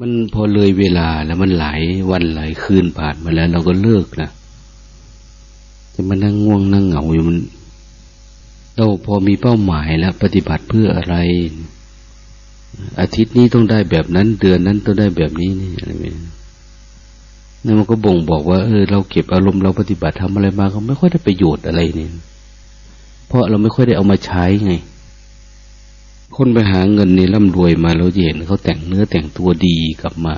มันพอเลยเวลาแล้วมันหลายวันหลายคืนผ่านมาแล้ว เราก็เลิกนะจะมานั่งง่วงนั่งเหงาอยู่มัน เราพอมีเป้าหมายแล้ว ปฏิบัติเพื่ออะไร อาทิตย์นี้ต้องได้แบบนั้น เดือนนั้นต้องได้แบบนี้นี่อะไรแบบนี้นั่นมันก็บ่งบอกว่าเออเราเก็บอารมณ์เราปฏิบัติทำอะไรมาก็ไม่ค่อยได้ประโยชน์อะไรเนี่ยเพราะเราไม่ค่อยได้เอามาใช้ไง คนไปหาเงินในร่ำรวยมาเราเห็นเขาแต่งเนื้อแต่งตัวดีกลับมา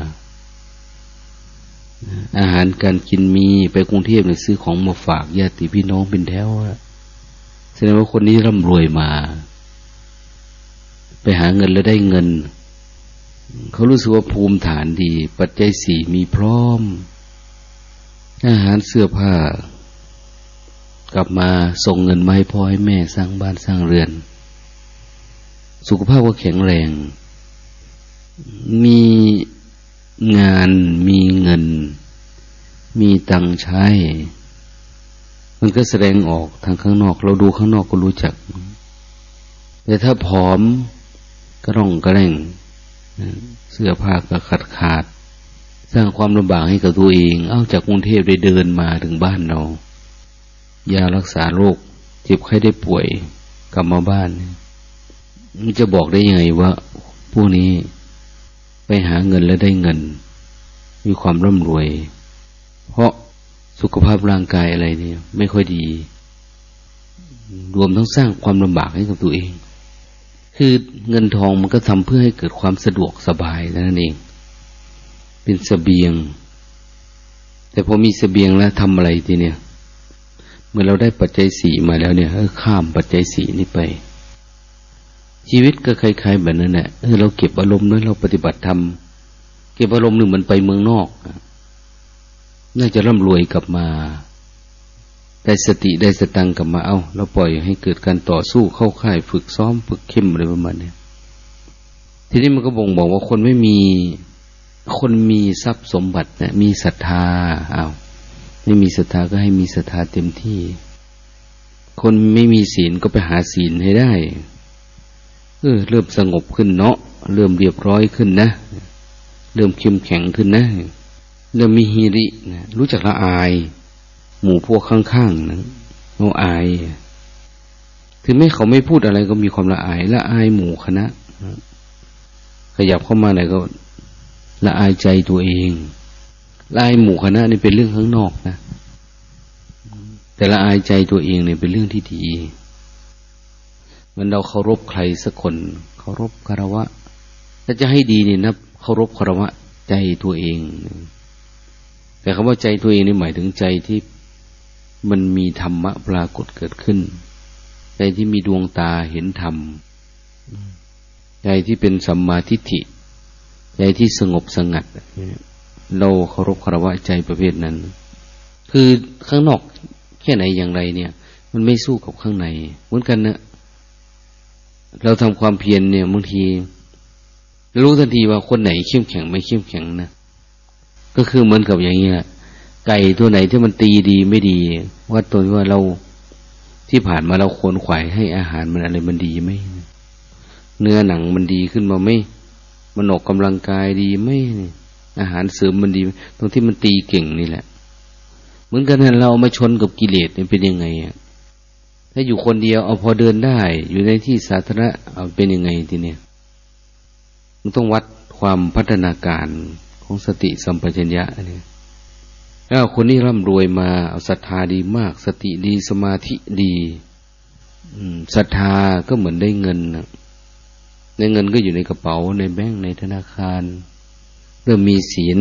อาหารการกินมีไปกรุงเทพเนี่ยซื้อของมาฝากญาติพี่น้องเป็นแถวแสดงว่าคนนี้ร่ำรวยมา ไปหาเงินแล้วได้เงิน เขารู้สึกว่าภูมิฐานดี ปัจจัยสี่มีพร้อม อาหารเสื้อผ้ากลับมาส่งเงินมาให้พ่อให้แม่สร้างบ้านสร้างเรือน สุขภาพก็แข็งแรง มีงานมีเงิน มีตังใช้ มันก็แสดงออกทางข้างนอก เราดูข้างนอกก็รู้จัก แต่ถ้าผอมก็ร่องกระแร่งเสื้อผ้าก็ขาดขาด สร้างความลำบากให้กับตัวเอง เอาจากกรุงเทพได้เดินมาถึงบ้านเรายารักษาโรคเจ็บไข้ได้ป่วยกลับมาบ้าน มันจะบอกได้ยังไงว่าผู้นี้ไปหาเงินแล้วได้เงิน มีความร่ำรวย เพราะสุขภาพร่างกายอะไรเนี่ย ไม่ค่อยดี รวมทั้งสร้างความลำบากให้กับตัวเอง คือเงินทองมันก็ทำเพื่อให้เกิดความสะดวกสบายนั่นเอง เป็นสเสบียง แต่พอมีสเสบียงแล้วทำอะไรทีเนี่ย เมื่อเราได้ปัจจัยสี่มาแล้วเนี่ยข้ามปัจจัยสี่นี้ไป ชีวิตก็คล้ายๆแบบนั้นแหละเออเราเก็บอารมณ์นั้นเราปฏิบัติธรรมเก็บอารมณ์หนึ่งมันไปเมืองนอก น่าจะร่ำรวยกลับมาได้สติได้สตังกลับมาเอา้าเราปล่อยให้เกิดการต่อสู้เข้าค่าย ฝึกซ้อมฝึกเข้มอะไรประมาณนี้ทีนี้มันก็บ่งบอกว่าคนไม่มีคนมีทรัพย์สมบัตินะมีศรัทธาเอา้าไม่มีศรัทธาก็ให้มีศรัทธาเต็มที่ คนไม่มีศีลก็ไปหาศีลให้ได้ ออเริ่มสงบขึ้นเนาะเริ่มเรียบร้อยขึ้นนะ เริ่มเข้มแข็งขึ้นนะ เริ่มมีฮิรินะรู้จักละอาย หมู่พวกข้างๆนะเราอาย ถึงแม้เขาไม่พูดอะไรก็มีความละอายละอายหมู่คณะขยับเข้ามาไหนก็ละอายใจตัวเองละอายหมู่คณะนี่เป็นเรื่องข้างนอกนะแต่ละอายใจตัวเองเนี่ยเป็นเรื่องที่ดี มันเราเคารพใครสักคนเคารพคารวะถ้าจะให้ดีนี่นะเคารพคารวะใจตัวเอง แต่คำว่าใจตัวเองนี่หมายถึงใจที่มันมีธรรมะปรากฏเกิดขึ้น ใจที่มีดวงตาเห็นธรรม ใจที่เป็นสัมมาทิฏฐิ ใจที่สงบสงัด เราเคารพคารวะใจประเภทนั้น คือข้างนอกแค่ไหนอย่างไรเนี่ย มันไม่สู้กับข้างใน เหมือนกันนะ เราทำความเพียรเนี่ยบางทีรู้ทันทีว่าคนไหนเข้มแข็งไม่เข้มแข็งนะก็คือเหมือนกับอย่างเงี้ยไก่ตัวไหนที่มันตีดีไม่ดีวัดตัวที่ว่าเราที่ผ่านมาเราควรขวายให้อาหารมันอะไรมันดีไหมเนื้อหนังมันดีขึ้นมาไหมมันออกกำลังกายดีไหมอาหารเสริมมันดี ตรงที่มันตีเก่งนี่แหละ เหมือนกันเราเอามาชนกับกิเลสเนี่ยเป็นยังไงอะ ถ้าอยู่คนเดียวเอาพอเดินได้ อยู่ในที่สาธารณะเอาเป็นยังไงทีเนี้ยมันต้องวัดความพัฒนาการของสติสัมปชัญญะเนี่ยแล้วคนนี้ร่ำรวยมาเอาศรัทธาดีมาก สติดีสมาธิดีศรัทธาก็เหมือนได้เงินในเงินก็อยู่ในกระเป๋าในแบงก์ในธนาคาร เริ่มมีศีล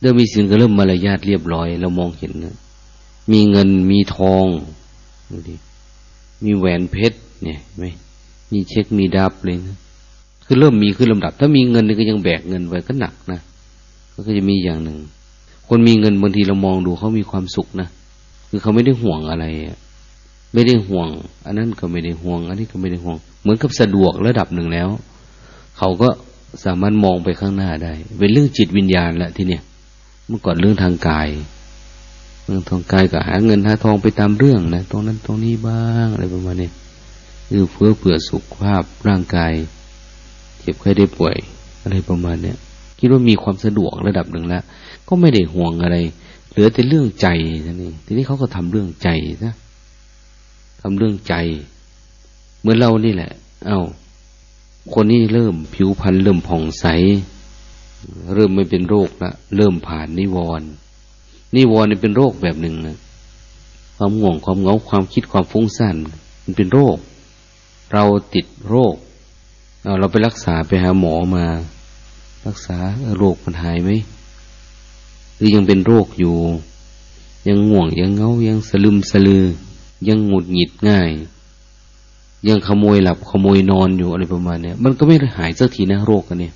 เริ่มมีศีลก็เริ่มมารยาทเรียบร้อย เรามองเห็นนะมีเงินมีทอง ดูดิ มีแหวนเพชรเนี่ยไหมมีเช็คมีดับเลยนะคือเริ่มมีขึ้นลำดับ ถ้ามีเงินนี่ก็ยังแบกเงินไว้ก็หนักนะก็จะมีอย่างหนึ่ง คนมีเงินบางทีเรามองดูเขามีความสุขนะคือเขาไม่ได้ห่วงอะไรไม่ได้ห่วง อันนั้นก็ไม่ได้ห่วง อันนี้ก็ไม่ได้ห่วง เหมือนกับสะดวกระดับหนึ่งแล้ว เขาก็สามารถมองไปข้างหน้าได้ เป็นเรื่องจิตวิญญาณแหละที่เนี่ย เมื่อก่อนเรื่องทางกาย เรื่องทองกายก็หาเงินหาทองไปตามเรื่องนะตรงนั้นตรงนี้บ้างอะไรประมาณนี้คือเพื่อเผื่อสุขภาพร่างกาย เจ็บไข้ได้ป่วย อะไรประมาณเนี้ยคิดว่ามีความสะดวกระดับหนึ่งแล้วก็ไม่ได้ห่วงอะไร เหลือแต่เรื่องใจนั่นเองทีนี้เขาก็ทำเรื่องใจนะทำเรื่องใจ เหมือนเรานี่แหละ เอา้า คนนี้เริ่มผิวพรรณเริ่มผ่องใส เริ่มไม่เป็นโรคละเริ่มผ่านนิวรณ์ นิวรณ์เป็นโรคแบบหนึ่งนะความง่วงความเหงาความคิดความฟุ้งซ่านมันเป็นโรค เราติดโรคเราไปรักษาไปหาหมอมา รักษาโรคมันหายไหมหรือยังเป็นโรคอยู่ ยังง่วงยังเงายังสลึมสลือ ยังหงุดหงิดง่าย ยังขโมยหลับขโมยนอนอยู่อะไรประมาณเนี้ยมันก็ไม่หายสักทีนะโรคกันเนี่ย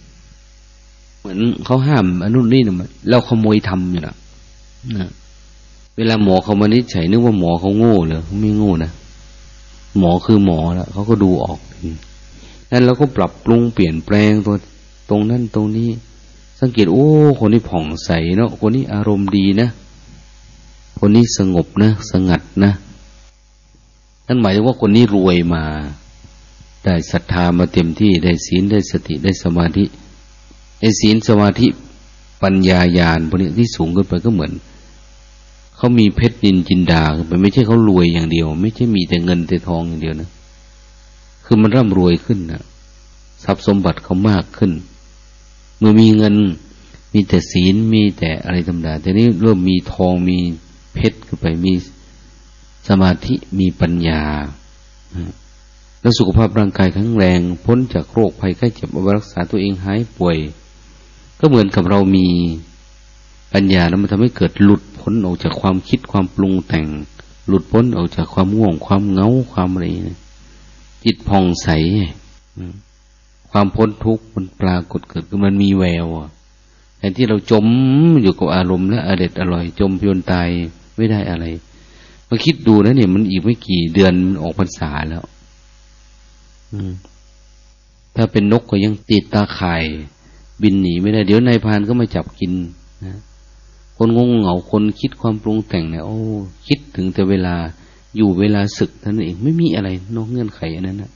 เหมือนเขาห้ามอนุนี่นะเราขโมยทำอยู่นะ นะเวลาหมอเขามานิจฉัยนึกว่าหมอเขาโง่เหรอเขาไม่โง่นะหมอคือหมอแล้วเขาก็ดูออกนั้นเราก็ปรับปรุงเปลี่ยนแปลงตัวตรงนั้นตรงนี้ สังเกตโอ้ คนนี้ผ่องใสเนาะคนนี้อารมณ์ดีนะ คนนี้สงบนะ สงัดนะนั่นหมายถึงว่าคนนี้รวยมา ได้ศรัทธามาเต็มที่ได้ศีลได้สติได้สมาธิไอ้ศีลสมาธิปัญญาญาณพวกนี้ที่สูงขึ้นไปก็เหมือน เขามีเพชรนินจินดาขึ้นไปไม่ใช่เขารวยอย่างเดียว ไม่ใช่มีแต่เงินแต่ทองอย่างเดียวนะ คือมันร่ำรวยขึ้นนะทรัพย์สมบัติเขามากขึ้น เมื่อมีเงินมีแต่ศีลมีแต่อะไรธรรมดาแต่นี้เริ่มมีทองมีเพชรขึ้นไปมีสมาธิมีปัญญาแล้วสุขภาพร่างกายแข็งแรง พ้นจากโรคภัยไข้เจ็บมารักษาตัวเองหายป่วย ก็เหมือนกับเรามีปัญญาแล้วมันทำให้เกิดหลุด พ้นออกจากความคิดความปรุงแต่ง หลุดพ้นออกจากความง่วง ความเงาความอะไรจิตผ่องใสความพ้นทุกข์มันปรากฏเกิดขึ้นมันมีแววแทนที่เราจมอยู่กับอารมณ์และอเด็ดอร่อย จมพินตายไม่ได้อะไรมาคิดดูนะเนี่ยมันอีกไม่กี่เดือนออกพรรษาแล้วถ้าเป็นนกก็ยังติดตาข่าย บินหนีไม่ได้ เดี๋ยวนายพานก็มาจับกินนะ คนงงเหงาคนคิดความปรุงแต่งเนี่ยโอ้ คิดถึงแต่เวลาอยู่เวลาศึกท่านเองไม่มีอะไรนอกเงื่อนไขอันนั้นนะ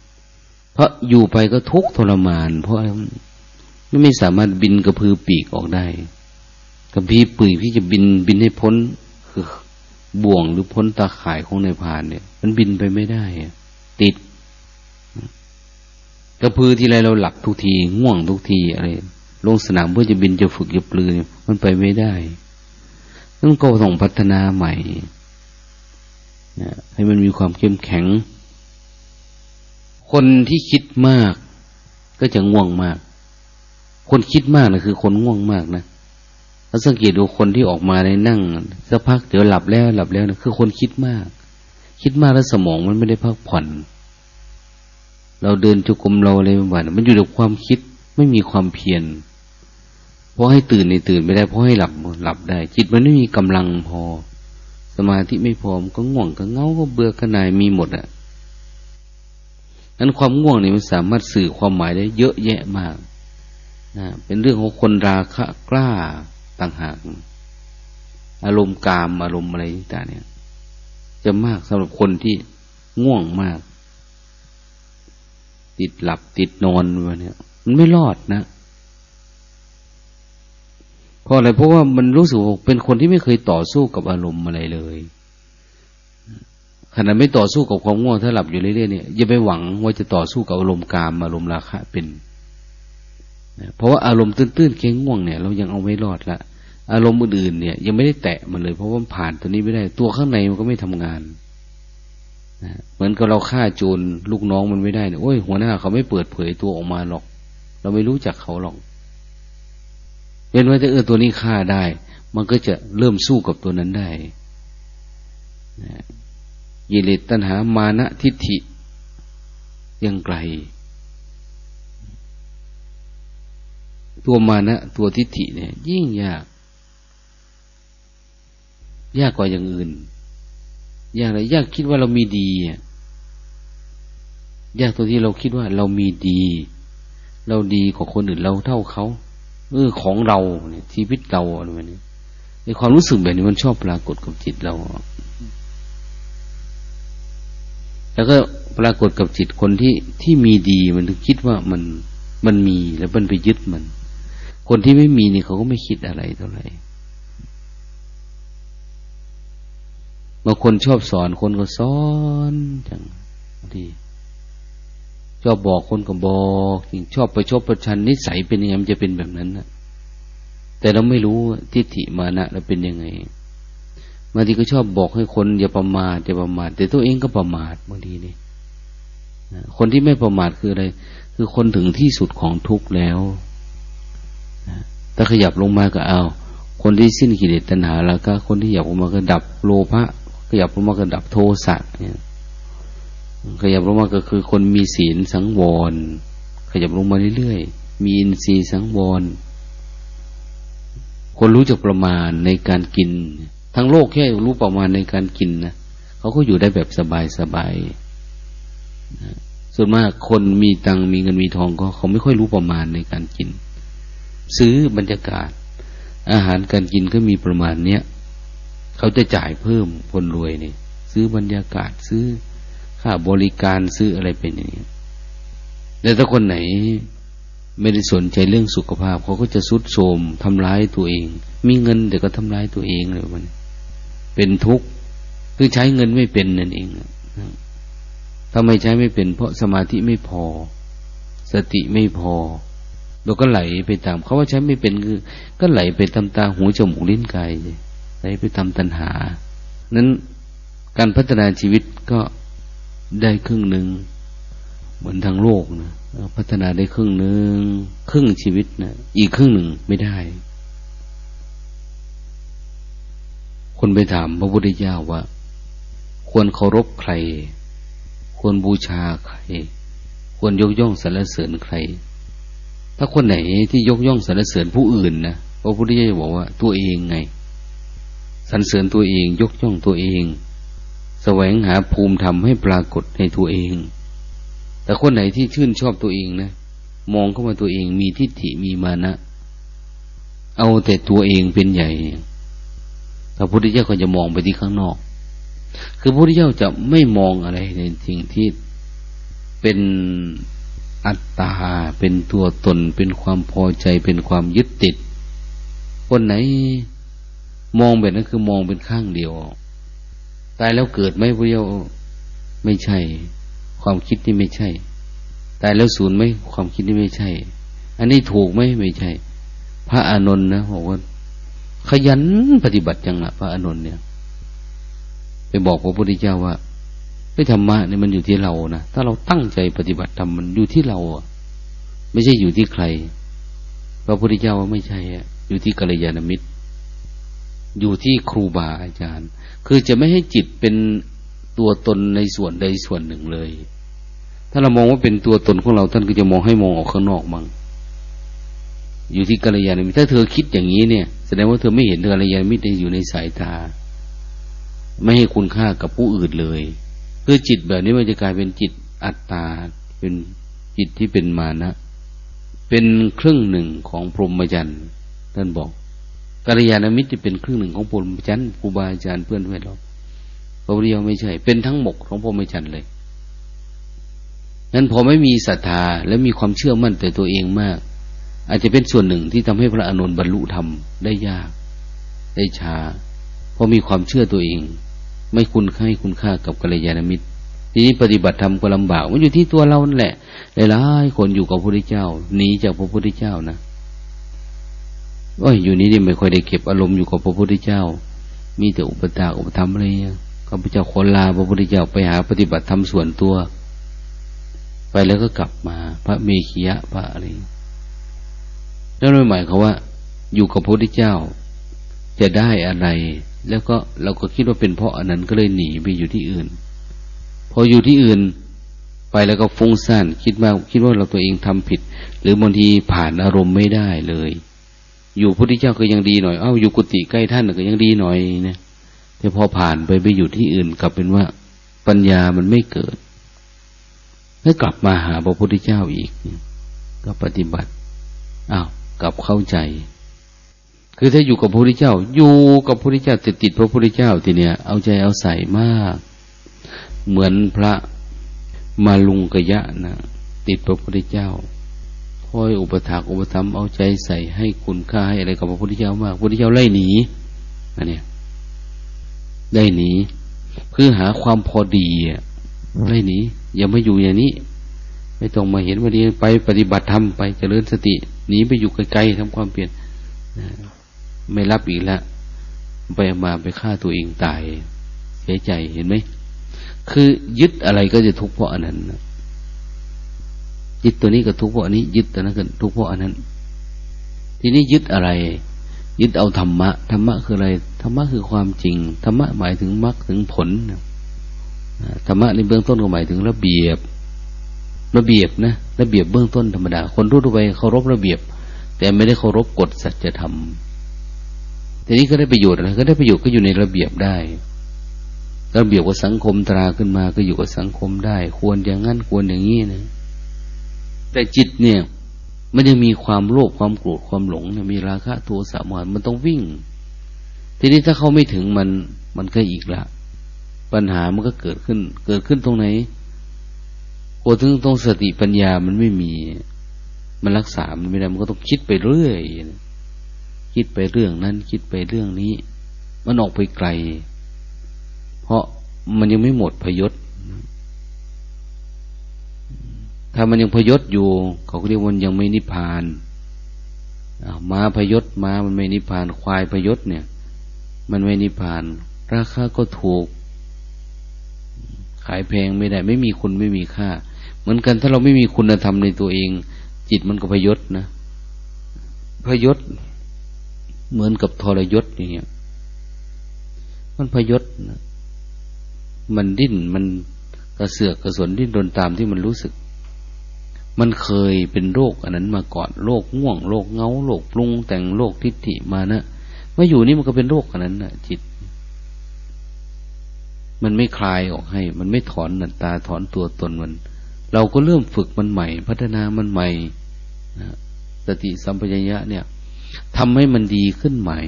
เพราะอยู่ไปก็ทุกทรมาน เพราะไม่ไม่สามารถบินกระพือปีกออกได้กระพีปีกที่จะบินบินให้พ้นคือบ่วงหรือพ้นตาข่ายของในพานเนี่ย มันบินไปไม่ได้ติด กระพือที่ไรเราหลักทุกที ง่วงทุกทีอะไรลงสนามเพื่อจะบินจะฝึกจะปลือมันไปไม่ได้ ต้องก็ต้องพัฒนาใหม่ให้มันมีความเข้มแข็ง คนที่คิดมาก ก็จะง่วงมาก คนคิดมากนะคือคนง่วงมากนะเราสังเกตดูคนที่ออกมาในนั่งสักพักเดี๋ยวหลับแล้วหลับแล้วนะคือคนคิดมาก คิดมากแล้วสมองมันไม่ได้พักผ่อน เราเดินจุกมเราอะไรบ้างมันอยู่กับความคิดไม่มีความเพียร พอให้ตื่นในตื่นไม่ได้พอให้หลับหลับได้ จิตมันไม่มีกำลังพอ สมาธิไม่พอมก็ง่วงก็เงาก็เบื่อก็นายมีหมดอะนั้นความง่วงนี่มันสามารถสื่อความหมายได้เยอะแยะมากนะเป็นเรื่องของคนราคะกล้าต่างหากอารมณ์กามอารมณ์อะไรต่างเนี่ย จะมากสำหรับคนที่ง่วงมาก ติดหลับติดนอนวะเนี่ย มันไม่รอดนะ เพราะอะไรเพราะว่ามันรู้สึกเป็นคนที่ไม่เคยต่อสู้กับอารมณ์อะไรเลยขณะไม่ต่อสู้กับความง่วงถ้าหลับอยู่เรื่อยๆเนี่ยอย่าไปหวังว่าจะต่อสู้กับอารมณ์กามอารมณ์ราคะเป็นเพราะว่าอารมณ์ตื้นๆเค้งง่วงเนี่ย เรายังเอาไม่รอดละอารมณ์อื่นๆเนี่ย ยังไม่ได้แตะมันเลย เพราะว่าผ่านตัวนี้ไม่ได้ ตัวข้างในมันก็ไม่ทำงานเหมือนกับเราฆ่าโจรลูกน้องมันไม่ได้เนี่ยโอ้ยหัวหน้าเขาไม่เปิดเผยตัวออกมาหรอก เราไม่รู้จักเขาหรอก เป็นไว่าจะเออตัวนี้ฆ่าได้ มันก็จะเริ่มสู้กับตัวนั้นได้ยิเลตตัณหามานะทิฏฐิ ยังไกล ตัวมานะ ตัวทิฏฐิเนี่ย ยิ่งยาก ยากกว่าอย่างอื่น ยากอะไรยากคิดว่าเรามีดียากตัวที่เราคิดว่าเรามีดี เราดีกว่าคนอื่นเราเท่าเขา เออของเราเนี่ยชีวิตเราอะไรแบบนี้ในความรู้สึกแบบนี้มันชอบปรากฏกับจิตเรา แล้วก็ปรากฏกับจิตคนที่ที่มีดีมันถึงคิดว่ามันมันมีแล้วมันไปยึดมัน คนที่ไม่มีนี่เขาก็ไม่คิดอะไรเท่าไหร่บางคนชอบสอนคนก็สอนจังดี ชอบบอกคนก็บอกชอบประชดประชันนิสัยเป็นยังไงมันจะเป็นแบบนั้นนะแต่เราไม่รู้ทิฏฐิมานะเราเป็นยังไงบางทีก็ชอบบอกให้คนอย่าประมาทอย่าประมาทแต่ตัวเองก็ประมาทบางทีนี่คนที่ไม่ประมาทคืออะไร คือคนถึงที่สุดของทุกข์แล้วถ้าขยับลงมาก็เอา คนที่สิ้นกิเลสตัณหา แล้วก็คนที่ขยับลงมาก็ดับโลภะขยับลงมาก็ดับโทสะเนี่ย ขยับลงมาก็คือคนมีศีลสังวร ขยับลงมาเรื่อยๆ มีอินทรีย์สังวร คนรู้จักประมาณในการกิน ทั้งโลกแค่รู้ประมาณในการกินนะเขาก็อยู่ได้แบบสบายๆส่วนมากคนมีตังมีเงินมีทองก็เขาไม่ค่อยรู้ประมาณในการกิน ซื้อบรรยากาศ อาหารการกินก็มีประมาณเนี้ยเขาจะจ่ายเพิ่มคนรวยเนี่ยซื้อบรรยากาศซื้อ ค่าบริการซื้ออะไรเป็นอย่างนี้แต่ถ้าคนไหนไม่ได้สนใจเรื่องสุขภาพ เขาก็จะสุดโทมทำร้ายตัวเอง มีเงินแต่ก็ทำร้ายตัวเองเลยมันเป็นทุกข์คือใช้เงินไม่เป็นนั่นเองทำไมใช้ไม่เป็น เพราะสมาธิไม่พอ สติไม่พอเราก็ไหลไปตามเขาว่าใช้ไม่เป็นคือ ก็ไหลไปตามตาหูจมูกลิ้นกายไหลไปตามตัณหา นั้นการพัฒนาชีวิตก็ ได้ครึ่งหนึ่งเหมือนทางโลกนะพัฒนาได้ครึ่งหนึ่งครึ่งชีวิตนะอีกครึ่งหนึ่งไม่ได้ คนไปถามพระพุทธเจ้าว่า ควรเคารพใคร ควรบูชาใคร ควรยกย่องสรรเสริญใคร ถ้าคนไหนที่ยกย่องสรรเสริญผู้อื่นนะพระพุทธเจ้าบอกว่าตัวเองไงสรรเสริญตัวเอง ยกย่องตัวเอง แสวงหาภูมิธรรมให้ปรากฏในตัวเอง แต่คนไหนที่ชื่นชอบตัวเองนะ มองเข้ามาตัวเองมีทิฏฐิมีมานะ เอาแต่ตัวเองเป็นใหญ่ พระพุทธเจ้าก็จะมองไปที่ข้างนอก คือพระพุทธเจ้าจะไม่มองอะไรในสิ่งที่เป็นอัตตา เป็นตัวตน เป็นความพอใจ เป็นความยึดติด คนไหนมองแบบนั้นคือมองเป็นข้างเดียว ตายแล้วเกิดไหมพระเจ้าไม่ใช่ ความคิดนี่ไม่ใช่ ตายแล้วศูนย์ไหมความคิดนี่ไม่ใช่ อันนี้ถูกไหมไม่ใช่ พระอานนท์นะบอกว่าขยันปฏิบัติจังละพระอานนท์เนี่ย ไปบอกพระพุทธเจ้าว่าไอ้ธรรมะเนี่ยมันอยู่ที่เรานะถ้าเราตั้งใจปฏิบัติธรรมมันอยู่ที่เราอะ ไม่ใช่อยู่ที่ใครพระพุทธเจ้าว่าไม่ใช่อะอยู่ที่กัลยาณมิตร อยู่ที่ครูบาอาจารย์ คือจะไม่ให้จิตเป็นตัวตนในส่วนใดส่วนหนึ่งเลย ถ้าเรามองว่าเป็นตัวตนของเราท่านก็จะมองให้มองออกข้างนอกมั่งอยู่ที่กัลยาณมิตรถ้าเธอคิดอย่างนี้เนี่ย แสดงว่าเธอไม่เห็นกัลยาณมิตรอยู่ในสายตา ไม่ให้คุณค่ากับผู้อื่นเลยเพื่อจิตแบบนี้มันจะกลายเป็นจิตอัตตา เป็นจิตที่เป็นมานะ เป็นครึ่งหนึ่งของพรหมจรรย์ท่านบอก กัลยาณมิตรที่เป็นครึ่งหนึ่งของพรหมจันทร์ครูบาอาจารย์เพื่อนเพื่อนเราพระพุทธเจ้าไม่ใช่ เป็นทั้งหมกของพรหมจันทร์เลยนั้นพอไม่มีศรัทธาและมีความเชื่อมั่นแต่ตัวเองมาก อาจจะเป็นส่วนหนึ่งที่ทำให้พระอนุนบรรลุธรรมได้ยาก ได้ช้าเพราะมีความเชื่อตัวเอง ไม่คุณค่าให้คุณค่ากับกัลยาณมิตร ทีนี้ปฏิบัติธรรมก็ลำบากมันอยู่ที่ตัวเรานั่นแหละหลายๆคนอยู่กับพระพุทธเจ้าหนีจากพระพุทธเจ้านะ โอ้ยอยู่นี้นี่ไม่ค่อยได้เก็บอารมณ์อยู่กับพระพุทธเจ้า มีแต่อุปตาอุปธรรมอะไรเงี้ยข้าพเจ้าขอลาพระพุทธเจ้าไปหาปฏิบัติธรรมส่วนตัว ไปแล้วก็กลับมา พระเมขียะพระอะไรแล้วไม่หมายเขาว่า อยู่กับพระพุทธเจ้า จะได้อะไร แล้วก็เราก็คิดว่าเป็นเพราะอันนั้นก็เลยหนีไปอยู่ที่อื่น พออยู่ที่อื่นไปแล้วก็ฟุ้งซ่านคิดว่าคิดว่าเราตัวเองทำผิด หรือบางทีผ่านอารมณ์ไม่ได้เลย อยู่พระพุทธเจ้าก็ยังดีหน่อย เอ้าอยู่กุฏิใกล้ท่านก็ยังดีหน่อยนะแต่พอผ่านไปไปอยู่ที่อื่นกลับเป็นว่า ปัญญามันไม่เกิด แล้วกลับมาหาพระพุทธเจ้าอีก ก็ปฏิบัติอ้าวกลับเข้าใจ คือถ้าอยู่กับพระพุทธเจ้า อยู่กับพระพุทธเจ้าติดติดพระพุทธเจ้าทีเนี้ยเอาใจเอาใส่มาก เหมือนพระมาลุงกะยะนะติดพระพุทธเจ้า อยอุปถากอุปธรรมเอาใจใส่ให้คุณค่าให้อะไรกับพระพุทธเจ้ามากพระพุทธเจ้าไล่หนีอันเนี้ยไล่หนีเพื่อหาความพอดีไล่หนีอย่ามาอยู่อย่างนี้ ไม่ต้องมาเห็นว่าดีไปปฏิบัติธรรมไปเจริญสติหนีไปอยู่ไกลๆทำความเปลี่ยนไม่รับอีกแล้วไปมาไปฆ่าตัวเองตายเสียใจเห็นไหมคือยึดอะไรก็จะทุกข์เพราะอันนั้น ยึดตัวนี้ก็ทุกข์เพราะอันนี้ ยึดตัวนั้นก็ทุกข์เพราะอันนั้น ทีนี้ยึดอะไร ยึดเอาธรรมะธรรมะคืออะไรธรรมะคือความจริงธรรมะหมายถึงมรรคถึงผลธรรมะในเบื้องต้นก็หมายถึงระเบียบ ระเบียบนะระเบียบเบื้องต้นธรรมดา คนทั่วไปเคารพระเบียบ แต่ไม่ได้เคารพกฎสัจธรรมทีนี้ก็ได้ประโยชน์อะไรก็ได้ประโยชน์ก็อยู่ในระเบียบได้ระเบียบว่าสังคมตราขึ้นมาก็อยู่กับสังคมได้ ควรอย่างนั้นควรอย่างนี้นะ แต่จิตเนี่ย มันยังมีความโลภความโกรธความหลงมีราคะโทสะมานมันต้องวิ่ง ทีนี้ถ้าเขาไม่ถึงมันมันก็อีกละ ปัญหามันก็เกิดขึ้น เกิดขึ้นตรงไหนโอถึงตรงสติปัญญามันไม่มี มันรักษา มันไม่ได้มันก็ต้องคิดไปเรื่อย คิดไปเรื่องนั้น คิดไปเรื่องนี้ มันออกไปไกล เพราะมันยังไม่หมดพยศ ถ้ามันยังพยศอยู่ เขาเรียกว่ายังไม่นิพพานมาพยศมามันไม่นิพพาน ควายพยศเนี่ย มันไม่นิพพาน ราคาก็ถูก ขายแพงไม่ได้ ไม่มีคุณไม่มีค่า เหมือนกันถ้าเราไม่มีคุณธรรมในตัวเอง จิตมันก็พยศนะพยศเหมือนกับทรยศอย่างเงี้ย มันพยศนะมันดิ้นมันกระเสือกกระสนดิ้นโดนตามที่มันรู้สึก มันเคยเป็นโรคอันนั้นมาก่อนโรคง่วงโรคเงาโรคปรุงแต่งโรคทิฏฐิมานะมาอยู่นี่มันก็เป็นโรคอันนั้นนะจิต มันไม่คลายออกให้ มันไม่ถอนหนัตาถอนตัวตนมัน เราก็เริ่มฝึกมันใหม่ พัฒนามันใหม่นะสติสัมปชัญญะเนี่ยทำให้มันดีขึ้นใหม่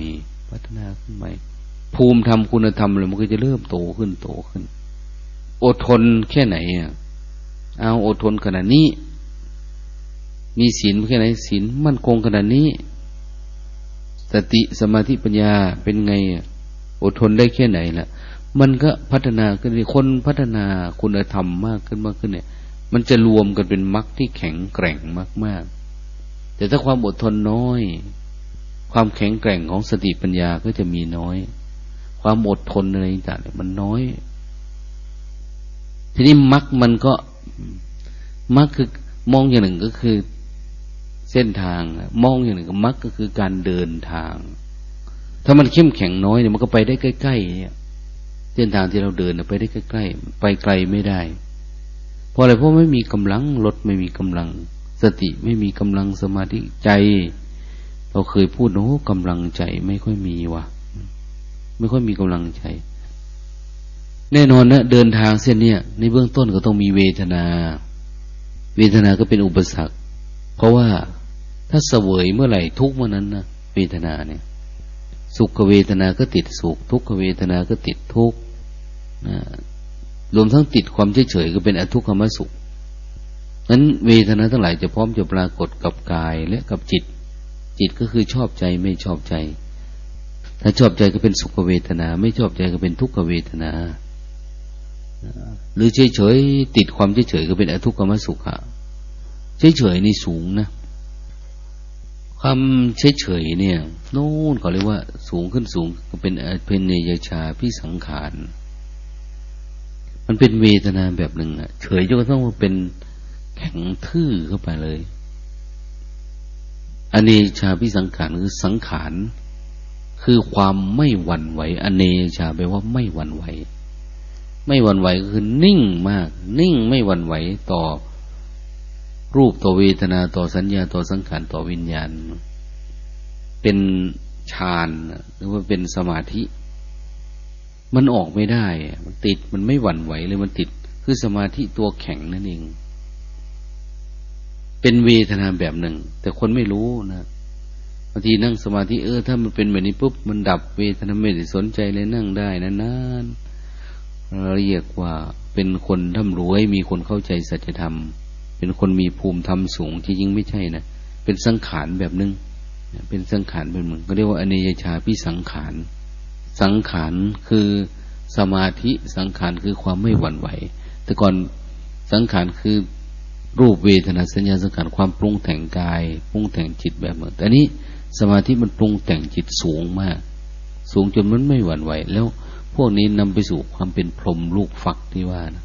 พัฒนาขึ้นใหม่ ภูมิธรรมคุณธรรมอะไรมันก็จะเริ่มโตขึ้นโตขึ้น อดทนแค่ไหนอะเอาอดทนขนาดนี้ มีศีลแค่ไหนศีลมั่นคงขนาดนี้ สติสมาธิปัญญาเป็นไงอดทนได้แค่ไหนล่ะ มันก็พัฒนาขึ้นคนพัฒนาคุณธรรมมากขึ้นมากขึ้นเนี่ย มันจะรวมกันเป็นมรรคที่แข็งแกร่งมาก ๆ แต่ถ้าความอดทนน้อย ความแข็งแกร่งของสติปัญญาก็จะมีน้อย ความอดทนอะไรต่างๆมันน้อย ทีนี้มรรคมันก็มรรคคือมองอย่างหนึ่งก็คือ เส้นทาง มองอย่างหนึ่งมักก็คือการเดินทาง ถ้ามันเข้มแข็งน้อยเนี่ยมันก็ไปได้ใกล้ๆเนี่ยเส้นทางที่เราเดินไปได้ใกล้ๆไปไกลไม่ได้ เพราะอะไรเพราะไม่มีกำลังรถไม่มีกำลัง สติไม่มีกำลังสมาธิใจ เราเคยพูดโอ้กำลังใจไม่ค่อยมีวะไม่ค่อยมีกำลังใจ แน่นอนนะเดินทางเส้นเนี้ยในเบื้องต้นก็ต้องมีเวทนา เวทนาก็เป็นอุปสรรค เพราะว่าถ้าเสวยเมื่อไหร่ทุกเมื่อนั้นนะเวทนาเนี่ย สุขเวทนาก็ติดสุข ทุกขเวทนาก็ติดทุกนะรวมทั้งติดความเฉยๆก็เป็นอทุกขมสุขนั้นเวทนาทั้งหลายจะพร้อมจะปรากฏกับกายและกับจิต จิตก็คือชอบใจไม่ชอบใจ ถ้าชอบใจก็เป็นสุขเวทนา ไม่ชอบใจก็เป็นทุกขเวทนา หรือเฉยๆติดความเฉยๆก็เป็นอทุกขมสุขะ เฉยๆนี่สูงนะความเฉยๆเนี่ยโน่นเขาเรียกว่า สูงขึ้นสูงเป็นเป็นเนยชาพิสังขารมันเป็นเวทนาแบบหนึ่งอะเฉยจนกระทั่งเป็นแข็งทื่อเข้าไปเลยอเนชาพิสังขารคือสังขารคือความไม่หวั่นไหว อเนชาแปลว่าไม่หวั่นไหว ไม่หวั่นไหวคือนิ่งมาก นิ่งไม่หวั่นไหวต่อ รูปต่อเวทนาต่อสัญญาต่อสังขารต่อวิญญาณ เป็นฌานหรือว่าเป็นสมาธิ มันออกไม่ได้ มันติดมันไม่หวั่นไหวเลยมันติด คือสมาธิตัวแข็งนั่นเอง เป็นเวทนาแบบหนึ่ง แต่คนไม่รู้นะบางทีนั่งสมาธิเออถ้ามันเป็นแบบนี้ปุ๊บมันดับเวทนาไม่ได้สนใจเลยนั่งได้นานๆเราเรียกว่าเป็นคนท่ำรวยมีคนเข้าใจสัจธรรม เป็นคนมีภูมิธรรมสูงที่ยิ่งไม่ใช่นะเป็นสังขารแบบหนึง่งเป็นสังขารแบบหนึ่งก็เรียกว่าอเนยชาพิสังขาร สังขารคือสมาธิสังขารคือความไม่หวั่นไหว แต่ก่อนสังขารคือรูปเวทนาสัญญาสังขารความปรุงแต่งกายปรุงแต่งจิตแบบเหมือนแต่นี้สมาธิมันปรุงแต่งจิตสูงมาก สูงจนมันไม่หวั่นไหว แล้วพวกนี้นำไปสู่ความเป็นพรหมลูกฝักที่ว่านะ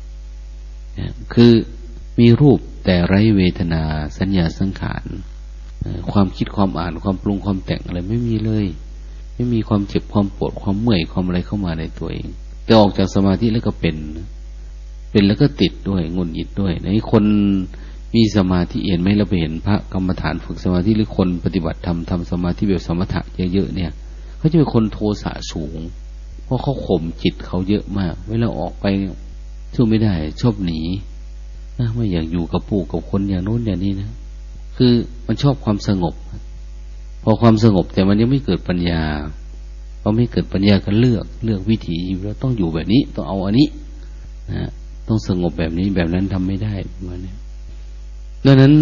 คือมีรูป แต่ไร้เวทนาสัญญาสังขารความคิดความอ่านความปรุงความแต่งอะไรไม่มีเลย ไม่มีความเจ็บความปวดความเมื่อยความอะไรเข้ามาในตัวเอง แต่ออกจากสมาธิแล้วก็เป็น เป็นแล้วก็ติดด้วยงุนหิดด้วยในคนมีสมาธิเห็นไหมเราไปเห็นพระกรรมฐานฝึกสมาธิหรือคนปฏิบัติธรรมทำสมาธิแบบสมถะเยอะๆเนี่ยเขาจะเป็นคนโทสะสูง เพราะเขาข่มจิตเขาเยอะมาก เวลาออกไปช่วยไม่ได้ชอบหนี ไม่อยากอยู่กับปู่กับคนอย่างโน้นอย่างนี้นะ คือมันชอบความสงบ พอความสงบแต่มันยังไม่เกิดปัญญาพอไม่เกิดปัญญาก็เลือกเลือกวิถีเราต้องอยู่แบบนี้ ต้องเอาอันนี้นะต้องสงบแบบนี้แบบนั้นทำไม่ได้ประมาณนี้ดังนั้น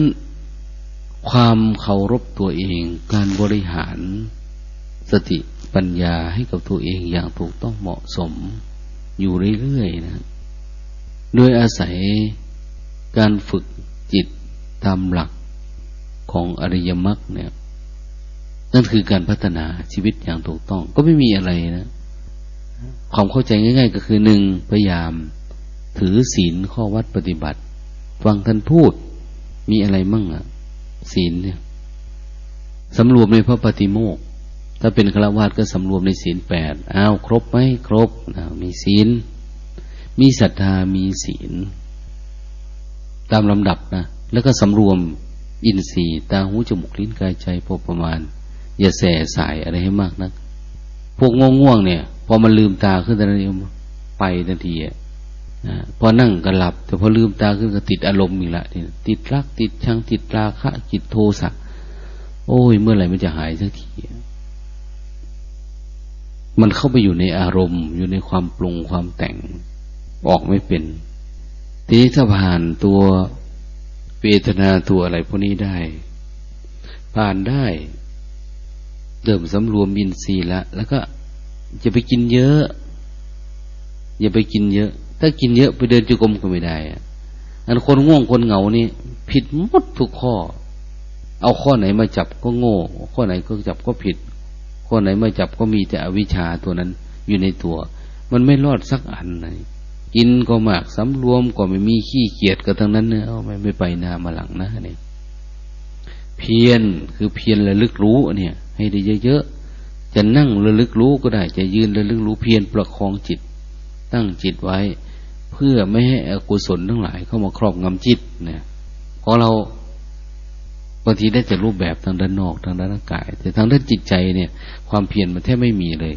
ความเคารพตัวเอง การบริหารสติปัญญาให้กับตัวเองอย่างถูกต้องเหมาะสมอยู่เรื่อยๆนะ โดยอาศัย การฝึกจิตตามหลักของอริยมรรคเนี่ย นั่นคือการพัฒนาชีวิตอย่างถูกต้อง ก็ไม่มีอะไรนะ ความเข้าใจง่าย ๆ ก็คือหนึ่งพยายาม ถือศีลข้อวัดปฏิบัติ ฟังท่านพูดมีอะไรมั่งอะศีลเนี่ยสำรวมในพระปฏิโมกถ้าเป็นฆราวาสก็สำรวมในศีลแปดอ้าวครบไหมครบมีศีลมีศรัทธามีศีล ตามลำดับนะแล้วก็สำรวมอินทรีย์ตาหูจมูกลิ้นกายใจพอประมาณ อย่าแส่สายอะไรให้มากนะพวกง่วงๆเนี่ย พอมันลืมตาขึ้นแต่นั้นเองไปทันทีอะพอนั่งก็หลับ แต่พอลืมตาขึ้นก็ติดอารมณ์อีกละติดรัก ติดชังติดราคะจิตโทสะโอ้ย เมื่อไหร่มันจะหายสักทีมันเข้าไปอยู่ในอารมณ์ อยู่ในความปรุงความแต่งออกไม่เป็น ทีนี้ถ้าผ่านตัวเวทนาตัวอะไรพวกนี้ได้ ผ่านได้ เดิมสำรวมบินซีละ แล้วก็จะไปกินเยอะ อย่าไปกินเยอะ ถ้ากินเยอะไปเดินจุกรมก็ไม่ได้อันคนง่วงคนเหงานี่ ผิดหมดทุกข้อ เอาข้อไหนมาจับก็โง่ ข้อไหนก็จับก็ผิด ข้อไหนมาจับก็มีแต่อวิชชาตัวนั้นอยู่ในตัว มันไม่รอดสักอันเลย กินก็มากสำรวมก็ไม่มีขี้เกียจก็ทั้งนั้นเนอะไม่ไม่ไปนามาหลังนะเนี่ยเพียรคือเพียรระลึกรู้เนี่ย ให้ได้เยอะๆจะนั่งระลึกรู้ก็ได้ จะยืนระลึกรู้เพียรประคองจิต ตั้งจิตไว้ เพื่อไม่ให้อกุศลทั้งหลายเข้ามาครอบงำจิตเนี่ยพราะเราบางทีได้แต่รูปแบบทางด้านนอกทางด้านร่างกาย แต่ทางด้านจิตใจเนี่ย ความเพียรมันแทบไม่มีเลย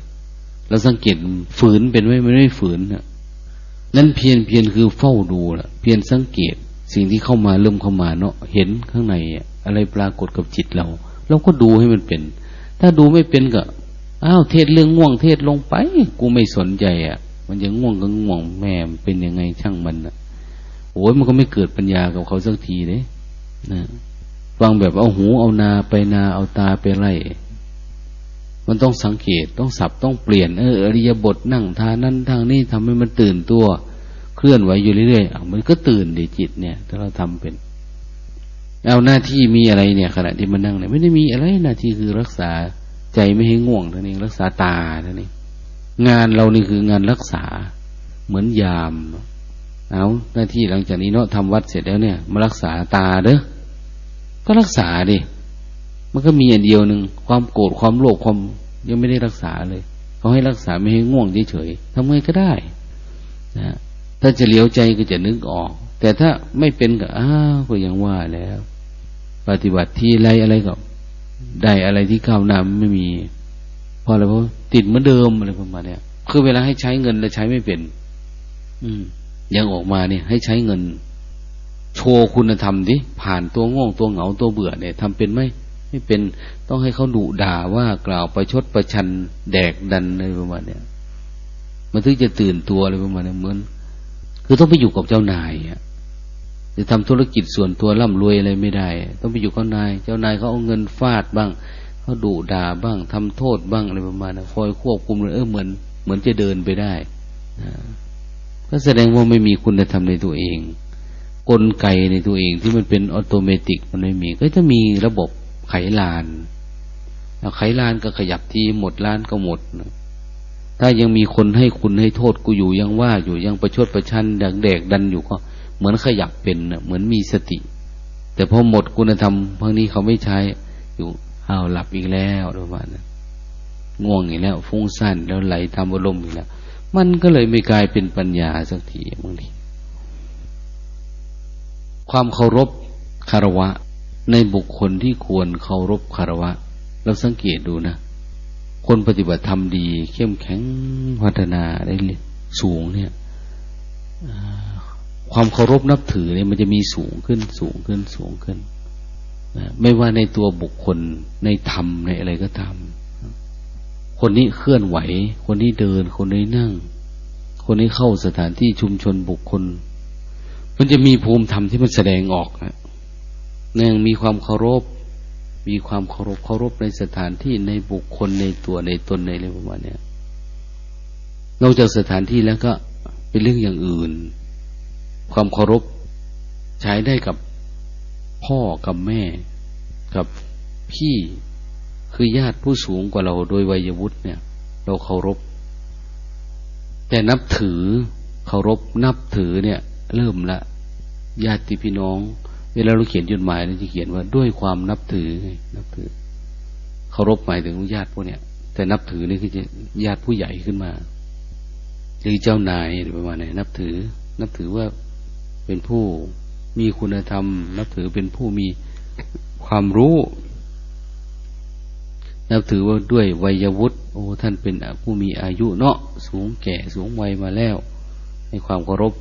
เราสังเกตฝืนเป็นไม่ไม่ฝืนนะ นั่นเพียนเพียนคือเฝ้าดูล่ะเพียนสังเกต สิ่งที่เข้ามาเริ่มเข้ามาเนาะเห็นข้างในอะไรปรากฏกับจิตเรา เราก็ดูให้มันเป็น ถ้าดูไม่เป็นก็อ้าวเทศเรื่องง่วงเทศลงไป กูไม่สนใจอะ มันจะง่วงก็ง่วงแม่เป็นยังไงช่างมันอะโอ้ยมันก็ไม่เกิดปัญญากับเขาสักทีเลยนะฟังแบบเอาหูเอานาไปนาเอาตาไปไล่ มันต้องสังเกตต้องสับต้องเปลี่ยนเอออริยบทนั่งทานั้นทางนี้ทำให้มันตื่นตัว เคลื่อนไหวอยู่เรื่อยๆมันก็ตื่นดิจิตเนี่ย ถ้าเราทำเป็น เอาหน้าที่มีอะไรเนี่ย ขณะที่มันนั่งเนี่ยไม่ได้มีอะไรหน้าที่คือรักษาใจไม่ให้ง่วงเท่านี้รักษาตาเท่านี้งานเรานี่คืองานรักษาเหมือนยาม เอาหน้าที่หลังจากนี้เนาะทำวัดเสร็จแล้วเนี่ย มารักษาตาเด้อก็รักษาดิ มันก็มีอย่างเดียวหนึ่งความโกรธความโลภความยังไม่ได้รักษาเลยเขาให้รักษาไม่ให้ง่วงเฉยๆทำไงก็ได้นะถ้าจะเลี้ยวใจก็จะนึกออก แต่ถ้าไม่เป็นก็อ้าวก็ยังว่าแล้ว ปฏิบัติที่ไรอะไรก็ได้อะไรที่ก้าวหน้าไม่มีเพออะไรเพราะติดเหมือนเดิมอะไรประมาณเนี้ยคือเวลาให้ใช้เงินแล้วใช้ไม่เป็น อืมยังออกมาเนี่ย ให้ใช้เงิน โชว์คุณธรรมดิผ่านตัวง่วงตัวเหงาตัวเบื่อเนี่ยทำเป็นไหม ไม่เป็นต้องให้เขาดุด่าว่ากล่าวประชดประชันแดกดันอะไรประมาณเนี้ยมันถึงจะตื่นตัวอะไรประมาณนี้เหมือน คือต้องไปอยู่กับเจ้านายอะจะทำธุรกิจส่วนตัวร่ำรวยอะไรไม่ได้ ต้องไปอยู่กับนาย เจ้านายเขาเอาเงินฟาดบ้างเขาดุด่าบ้างทำโทษบ้างอะไรประมาณนั้นคอยควบคุมเลยเออเหมือน เหมือนจะเดินไปได้ก็แสดงว่าไม่มีคุณธรรมในตัวเอง กลไกในตัวเองที่มันเป็น automatic มันไม่มี ก็จะมีระบบ ไขลานไขลานก็ขยับทีหมดลานก็หมด ถ้ายังมีคนให้คุณให้โทษกูอยู่ยังว่าอยู่ยังประชดประชันดักแดกดันอยู่ก็ เหมือนขยับเป็นเหมือนมีสติ แต่พอหมดคุณธรรมพวกนี้เขาไม่ใช้อยู่อ้าวหลับอีกแล้วประมาณนั้นง่วงอีกแล้ว ฟุ้งซ่านแล้วไหลตามอารมณ์อีกแล้ว มันก็เลยไม่กลายเป็นปัญญาสักทีบางทีความเคารพคารวะ ในบุคคลที่ควรเคารพคารวะ เราสังเกตดูนะ คนปฏิบัติธรรมดี เข้มแข็งพัฒนาได้สูงเนี่ยความเคารพนับถือเนี่ยมันจะมีสูงขึ้นสูงขึ้นสูงขึ้นไม่ว่าในตัวบุคคลในธรรมในอะไรก็ตามคนนี้เคลื่อนไหว คนนี้เดิน คนนี้นั่ง คนนี้เข้าสถานที่ชุมชนบุคคล มันจะมีภูมิธรรมที่มันแสดงออกนะ เนื่องมีความเคารพ มีความเคารพเคารพในสถานที่ในบุคคลในตัวในตนในอะไรประมาณนี้นอกจากสถานที่แล้วก็เป็นเรื่องอย่างอื่น ความเคารพใช้ได้กับพ่อกับแม่ กับพี่คือญาติผู้สูงกว่าเราโดยวัยวุฒิเนี่ย เราเคารพ แต่นับถือเคารพนับถือเนี่ย เริ่มละ ญาติพี่น้อง เวลาเราเขียนจดหมายเราจะเขียนว่าด้วยความนับถือนับถือเคารพหมายถึงญาติพวกเนี้ยแต่นับถือนี่คือจะญาติผู้ใหญ่ขึ้นมาหรือเจ้านายประมาณไหนนับถือ นับถือว่าเป็นผู้มีคุณธรรม นับถือเป็นผู้มีความรู้ นับถือว่าด้วยวัยวุฒิโอ้ท่านเป็นผู้มีอายุเนาะสูงแก่สูงวัยมาแล้วในความเคารพ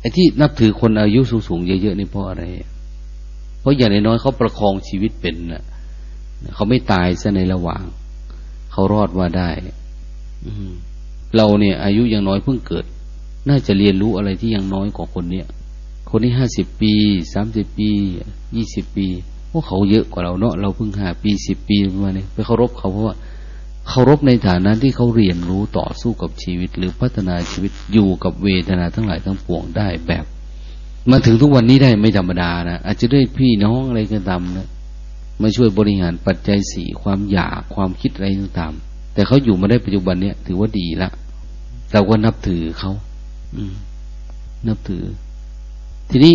ไอ้ที่นับถือคนอายุสูงๆเยอะๆนี่เพราะอะไร เพราะอย่างน้อยเขาประคองชีวิตเป็นนะเขาไม่ตายซะในระหว่าง เขารอดว่าได้เราเนี่ย อายุยังน้อยเพิ่งเกิด น่าจะเรียนรู้อะไรที่ยังน้อยกว่าคนเนี้ยคนนี้ห้าสิบปีสามสิบปียี่สิบปีพวกเขาเยอะกว่าเราเนาะเราเพิ่งห้าปีสิบปีมาเนี่ยไปเคารพเขาเพราะว่าเคารพในฐานะที่เขาเรียนรู้ต่อสู้กับชีวิต หรือพัฒนาชีวิตอยู่กับเวทนาทั้งหลายทั้งปวงได้แบบ มาถึงทุกวันนี้ได้ไม่ธรรมดานะอาจจะด้วยพี่น้องอะไรก็ตามนะมาช่วยบริหารปัจจัยสี่ความอยากความคิดอะไรต่างๆแต่เขาอยู่มาได้ปัจจุบันเนี้ยถือว่าดีละเราก็นับถือเขาอืม นับถือ ทีนี้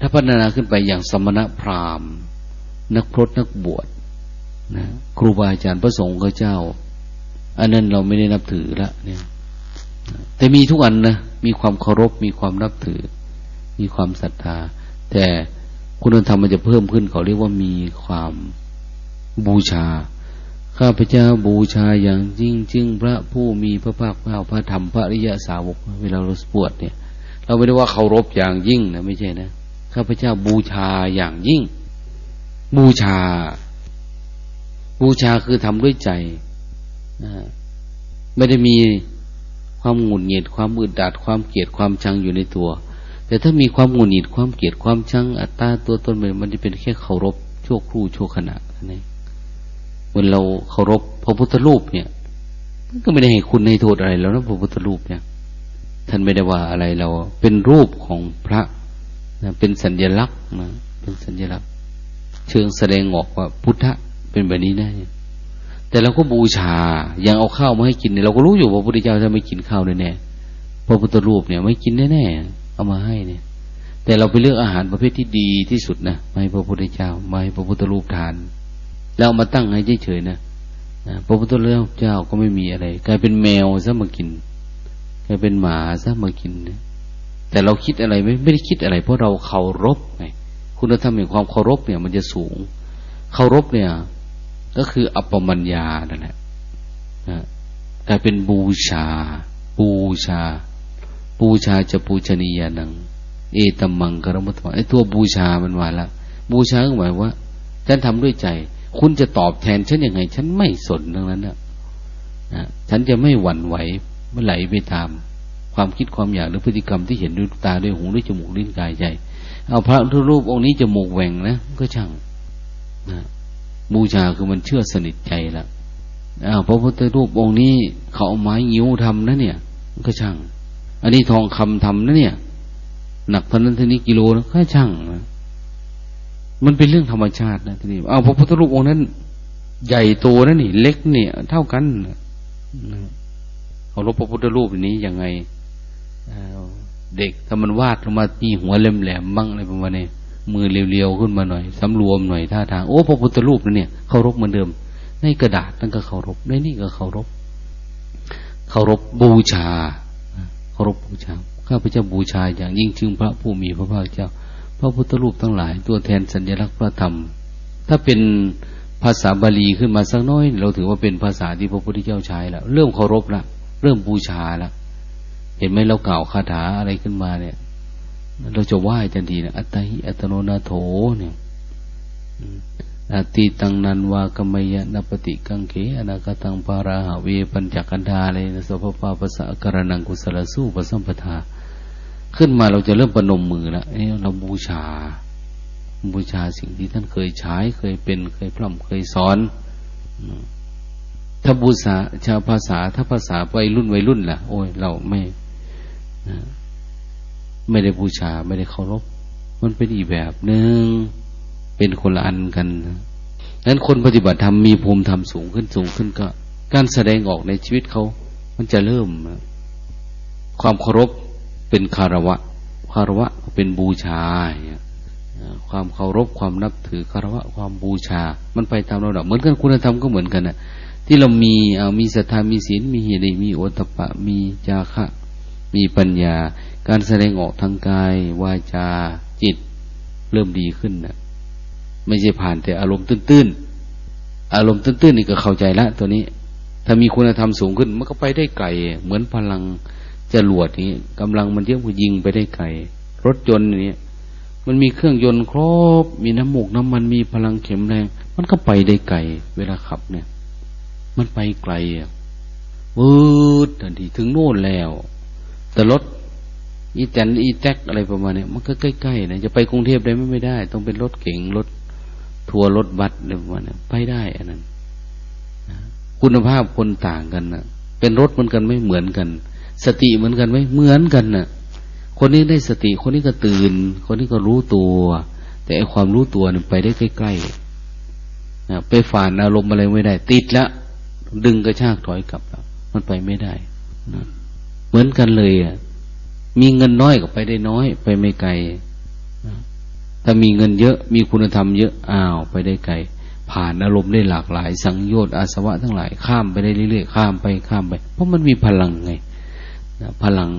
ถ้าพัฒนาขึ้นไปอย่างสมณะพราหมณ์ นักพรตนักบวชนะครูบาอาจารย์พระสงฆ์ข้าเจ้า อันนั้นเราไม่ได้นับถือละเนี่ย แต่มีทุกอันนะมีความเคารพมีความนับถือ มีความศรัทธา แต่คุณธรรมมันจะเพิ่มขึ้นเขาเรียกว่ามีความบูชา ข้าพเจ้าบูชาอย่างจริงจริงพระผู้มีพระภาคพระพระธรรมพระอริยสาวกเวลาเราปวดเนี่ย เราไม่ได้ว่าเคารพอย่างยิ่งนะไม่ใช่นะข้าพเจ้าบูชาอย่างยิ่ง บูชา บูชาคือทำด้วยใจไม่ได้มีความหงุดหงิดความอึดดัดความเกลียดความชังอยู่ในตัว แต่ถ้ามีความหงุดหงิดความเกลียดความชังอัตตาตัวตนมันมันจะเป็นแค่เคารพชั่วครู่ชั่วขณะนี่เหมือนเราเคารพพระพุทธรูปเนี่ยมันก็ไม่ได้ให้คุณให้โทษอะไรแล้วนะพระพุทธรูปเนี่ย ท่านไม่ได้ว่าอะไรเรา เป็นรูปของพระนะเป็นสัญลักษณ์นะเป็นสัญลักษณ์ เชิงแสดงออกว่าพุทธะเป็นแบบนี้ได้แต่เราก็บูชา ยังเอาข้าวมาให้กินเนี่ยเราก็รู้อยู่ว่าพระพุทธเจ้าจะไม่กินข้าวแน่ๆพระพุทธรูปเนี่ยไม่กินแน่ๆ เอามาให้เนี่ย แต่เราไปเลือกอาหารประเภทที่ดีที่สุดนะมาให้พระพุทธเจ้ามาให้พระพุทธรูปทาน แล้วมาตั้งให้เฉยๆนะพระพุทธเจ้าก็ไม่มีอะไร กลายเป็นแมวซะมากิน กลายเป็นหมาซะมากินนะแต่เราคิดอะไรไม่ไม่ได้คิดอะไร เพราะเราเคารพไงคุณธรรมแห่งความเคารพเนี่ย มันจะสูง เคารพเนี่ย ก็คืออัปปมัญญานั่นแหละนะกลายเป็นบูชา บูชา บูชาจะปูชนียานัง เอตัมมังกรมุตตะไอตัวบูชามันมาละ บูชาหมายว่าฉันทำด้วยใจ คุณจะตอบแทนฉันยังไง ฉันไม่สนดังนั้นนะฉันจะไม่หวั่นไหวเมันไหลไปตาม ความคิดความอยากหรือพฤติกรรมที่เห็นด้วยตาด้วยหูด้วยจมูกลิ้นกายใจ เอาพระทุรูปองค์นี้จะหมกแหว่งนะก็ช่างนะบูชาคือมันเชื่อสนิทใจล้วอ้าวพระพุทธรูปองค์นี้เขาเอาไม้ยิ้วทำนะเนี่ย ก็ช่าง อันนี้ทองคำทำนะเนี่ย หนักเท่านั้นเท่านี้กิโลนะก็ช่างนะมันเป็นเรื่องธรรมชาตินะทีนี้เอาพระพุทธรูปองค์นั้น ใหญ่โตนะนี่ เล็กเนี่ย เท่ากันนะเอารบพระพุทธรูปนี้ยังไงเด็กถ้ามันวาดลงมามีหัวแหลมๆบ้างอะไรประมาณนี้มือเรียวๆขึ้นมาหน่อยสำรวมหน่อยท่าทางโอ้พระพุทธรูปนั่นเนี่ยเคารพเหมือนเดิม ในกระดาษนั่นก็เคารพในนี่ก็เคารพเคารพบูชาารพบูชา ข้าพเจ้าบูชาอย่างยิ่งจึงพระผู้มีพระภาคเจ้า พระพุทธรูปทั้งหลาย ตัวแทนสัญลักษณ์พระธรรม ถ้าเป็นภาษาบาลีขึ้นมาสักน้อย เราถือว่าเป็นภาษาที่พระพุทธเจ้าใช้แล้วเริ่มเคารพละเริ่มบูชาล้วเห็นไหมเรากล่าวคาถาอะไรขึ้นมาเนี่ย เราจะไหว้ทันทีนะอัตหิอัตโนนาโถเนี่ย อาติตังนันวากมยนปฏิกังเขอนาคตังปาราหาเวปัญจกันดาเลยนะสัพพะภาษากรนังกุศลสู้ปสัมปทา ขึ้นมาเราจะเริ่มประนมมือแล้วเอ้เราบูชา บูชาสิ่งที่ท่านเคยใช้เคยเป็นเคยพร่ำเคยสอนถ้าบูชาชาวภาษาถ้าภาษาวัยรุ่นวัยรุ่นล่ะ โอ้ยเราไม่ไม่ได้บูชาไม่ได้เคารพมันเป็นอีกแบบหนึ่ง เป็นคนละอันกันนั้นคนปฏิบัติธรรมมีภูมิธรรมสูงขึ้นสูงขึ้นก็ การแสดงออกในชีวิตเขา มันจะเริ่ม ความเคารพเป็นคารวะคารวะเป็นบูชาความเคารพความนับถือคารวะความบูชา มันไปตามระดับเหมือนกันคุณธรรมก็เหมือนกันนะที่เรามีเอามีศรัทธามีศีลมีหิริมีโอตปะ มีจาคะ มีปัญญา การแสดงออกทางกาย วาจาจิต เริ่มดีขึ้นนะ ไม่ใช่ผ่านแต่อารมณ์ตื้นๆ อารมณ์ตื้นๆนี่ก็เข้าใจละตัวนี้ ถ้ามีคุณธรรมสูงขึ้น มันก็ไปได้ไกล เหมือนพลังจรวดนี้กำลังมันเยอะกว่ายิงไปได้ไกล รถยนต์นี่มันมีเครื่องยนต์ครบ มีน้ำมูกน้ำมันมีพลังเข็มแรง มันก็ไปได้ไกล เวลาขับเนี่ย มันไปไกลอะวืดทันทีถึงโน่นแล้ว แต่รถอีแตนอีแท็กอะไรประมาณนี้มันก็ใกล้ๆนะจะไปกรุงเทพได้ไม่ไม่ได้ ต้องเป็นรถเก๋งรถ ทัวร์รถบัสอะไรประมาณนี้ไปได้อันนั้นคุณภาพคนต่างกันนะเป็นรถเหมือนกันไม่เหมือนกัน สติเหมือนกันไหมเหมือนกันนะ่ะ คนนี้ได้สติคนนี้ก็ตื่น คนนี้ก็รู้ตัว แต่ไอความรู้ตัวเนี่ยไปได้ใกล้ๆนะไปฝ่านอารมณ์อะไรไม่ได้ ติดแล้วดึงกระชากถอยกลับแล้วมันไปไม่ได้นะเหมือนกันเลยอะมีเงินน้อยก็ไปได้น้อย ไปไม่ไกล ถ้ามีเงินเยอะมีคุณธรรมเยอะอ้าวไปได้ไกล ผ่านอารมณ์ได้หลากหลาย สังโยชน์อาสวะทั้งหลายข้ามไปได้เรื่อยๆข้ามไปข้ามไป เพราะมันมีพลังไงพลัง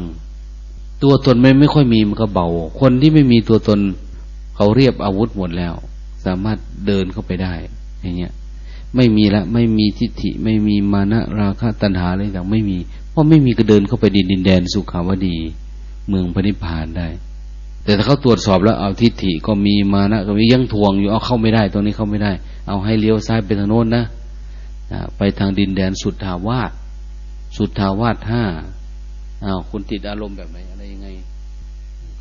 ตัวตนไม่ไม่ค่อยมีมันก็เบา คนที่ไม่มีตัวตนเขาเรียบอาวุธหมดแล้ว สามารถเดินเข้าไปได้อย่างเงี้ยไม่มีละ ไม่มีทิฏฐิ ไม่มีมานะราคะตัณหาอะไรต่างไม่มี เพราะไม่มีก็เดินเข้าไปดินดินแดนสุขาวดี เมืองพระนิพพานได้ แต่ถ้าเขาตรวจสอบแล้วเอาทิฏฐิก็มีมานะก็มียังทวงอยู่เอาเข้าไม่ได้ตรงนี้เข้าไม่ได้ เอาให้เลี้ยวซ้ายไปทางโน้นนะไปทางดินแดนสุดทาวาสสุดทาวาสห้าอ้าวคุณติดอารมณ์แบบไหนอะไรยังไง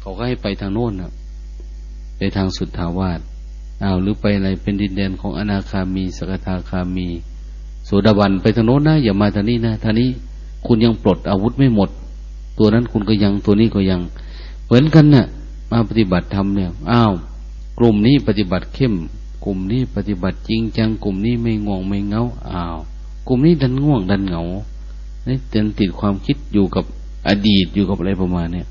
เขาก็ให้ไปทางโน้นนะไปทางสุดทาวาสอ้าวหรือไปอะไรเป็นดินแดนของอนาคามีสกทาคามีโสดาบันไปทางโน้นนะอย่ามาทางนี้นะทางนี้คุณยังปลดอาวุธไม่หมด ตัวนั้นคุณก็ยังตัวนี้ก็ยัง เหมือนกันนะ่ะ มาปฏิบัติธรรมเนี่ย อ้าว กลุ่มนี้ปฏิบัติเข้ม กลุ่มนี้ปฏิบัติจริงจัง กลุ่มนี้ไม่ง่วงไม่เงา อ้าว กลุ่มนี้ดันง่วงดันเหงาเนี่ยเต็มติดความคิดอยู่กับอดีตอยู่กับอะไรประมาณเนี่ย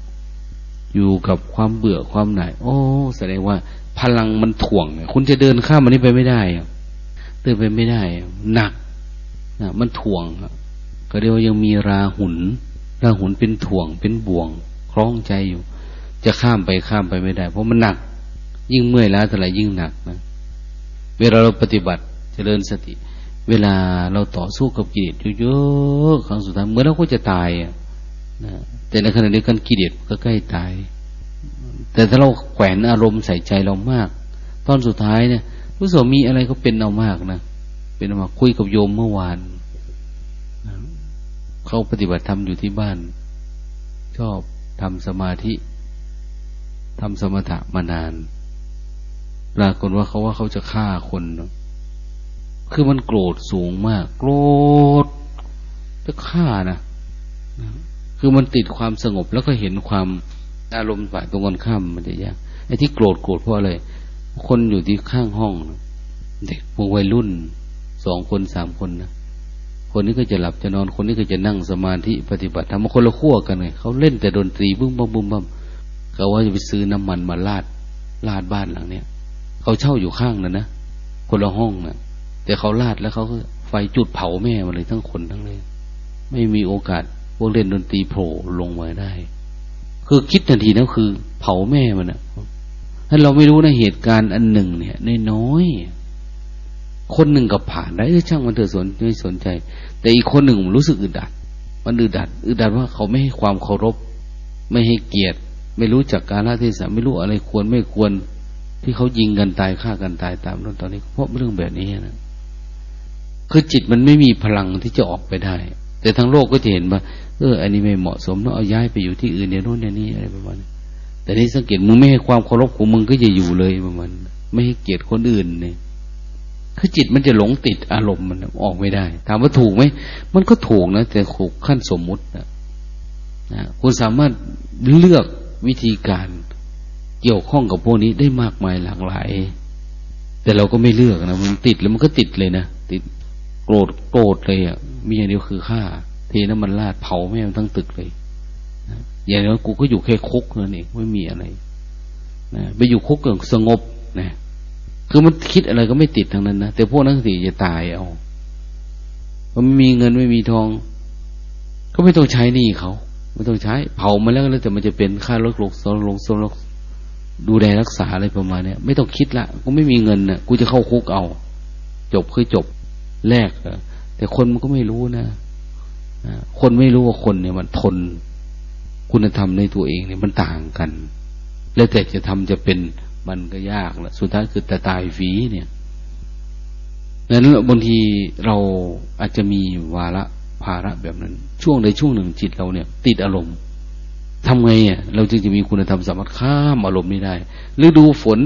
อยู่กับความเบื่อความหน่าย โอ้แสดงว่า พลังมันถ่วง คุณจะเดินข้ามมันนี้ไปไม่ได้เดินไปไม่ได้ หนักนะมันถ่วงก็เรียกว่ายังมีราหุน ราหุนเป็นถ่วงเป็นบ่วง คล้องใจอยู่ จะข้ามไปข้ามไปไม่ได้ เพราะมันหนัก ยิ่งเมื่อยล้าเท่าไหร่ยิ่งหนักนะ เวลาเราปฏิบัติจเจริญสติ เวลาเราต่อสู้กับกิเลสเยอะๆครั้งสุดท้ายเมื่อเราก็จะตายนะแต่ในขณะเดียวกันกิเลสก็ใกล้ตาย แต่ถ้าเราแขวนอารมณ์ใส่ใจเรามาก ตอนสุดท้ายเนี่ยรู้สึกมีอะไรก็เป็นเอามากนะเป็นมาคุยกับโยมเมื่อวานเขาปฏิบัติธรรมอยู่ที่บ้าน ชอบทำสมาธิ ทำสมถะมานานปรากฏว่าเขาว่าเขาจะฆ่าคนคือมันโกรธสูงมาก โกรธจะฆ่านะคือมันติดความสงบแล้วก็เห็นความอารมณ์ฝ่ายตรงกันข้ามมันจะยากไอ้ที่โกรธโกรธเพราะอะไรคนอยู่ที่ข้างห้องเด็กพวกวัยรุ่นสองคนสามคนนะคนนี้ก็จะหลับจะนอนคนนี้ก็จะนั่งสมาธิปฏิบัติทำมาคนละขั้วกันเลยเขาเล่นแต่ดนตรีบึ้มบ้มบึ้มบ้ม เขาว่าจะไปซื้อน้ำมันมาลาดลาดบ้านหลังเนี้ยเขาเช่าอยู่ข้างนะนนะคนละห้องนะแต่เขาลาดแล้วเขาก็ไฟจุดเผาแม่มาเลยทั้งคนทั้งเลยไม่มีโอกาสพวกเล่นดนตรีโผล่ลงมาได้ คือคิดทันทีนั่นคือ เผาแม่มันนะถ้าเราไม่รู้นะเหตุการณ์อันหนึ่ง เนี่ยน้อยคนหนึ่งกับผ่านได้ช่างมันเถอะสนไม่สนใจ แต่อีกคนหนึ่งรู้สึกอึดอัด มันอึดอัดอึดอัดว่าเขาไม่ให้ความเคารพ ไม่ให้เกียรติ ไม่รู้จักการละเทศะไม่รู้อะไรควรไม่ควรที่เขายิงกันตายฆ่ากันตายตามนั้นตอนนี้เพราะเรื่องแบบนี้นะคือจิตมันไม่มีพลังที่จะออกไปได้ แต่ทั้งโลกก็จะเห็นว่าเอออันนี้ไม่เหมาะสมต้องเอาย้ายไปอยู่ที่อื่นเนี่ยโน่นเนี่ยนี่อะไรประมาณนี้แต่นี่สังเกตมึงไม่ให้ความเคารพของมึงก็จะอยู่เลยประมาณไม่ให้เกียรติคนอื่นเนี่ยคือจิตมันจะหลงติดอารมณ์มันออกไม่ได้ ถามว่าถูกไหมมันก็ถูกนะแต่ถูกขั้นสมมุตินะนะคุณสามารถเลือก วิธีการเกี่ยวข้องกับพวกนี้ได้มากมายหลากหลาย แต่เราก็ไม่เลือกนะมันติดแล้วมันก็ติดเลยนะติดโกรธโกรธเลยอะมีอย่างเดียวคือฆ่า เทน้ำมันลาดเผาแม่มันทั้งตึกเลยนะอย่างนั้นกูก็อยู่แค่คุกนั่นเองไม่มีอะไรนะไปอยู่คุกอย่างสงบนะคือมันคิดอะไรก็ไม่ติดทางนั้นนะแต่พวกนั้นสิจะตายเอามันไม่มีเงินไม่มีทอง ก็ไม่ต้องใช้หนี่เขา ไม่ต้องใช้ เผามาแล้วแล้วแต่มันจะเป็นค่ารถลกสลงสลกดูแลรักษาอะไรประมาณเนี้ยไม่ต้องคิดละกูไม่มีเงินนะกูจะเข้าคุกเอา จบคือจบแลกแต่คนมันก็ไม่รู้นะคนไม่รู้ว่าคนเนี่ยมันทน คุณธรรมในตัวเองเนี่ยมันต่างกัน แล้วแต่จะทำจะเป็นมันก็ยากละสุดท้ายคือแต่ตายฝีเนี่ยนั้นบางทีเราอาจจะมีวาระ ภาระแบบนั้น ช่วงใดช่วงหนึ่งจิตเราเนี่ย ติดอารมณ์ทำไงอะเราจึงจะมีคุณธรรมสามารถข้ามอารมณ์นี้ได้ฤดูฝน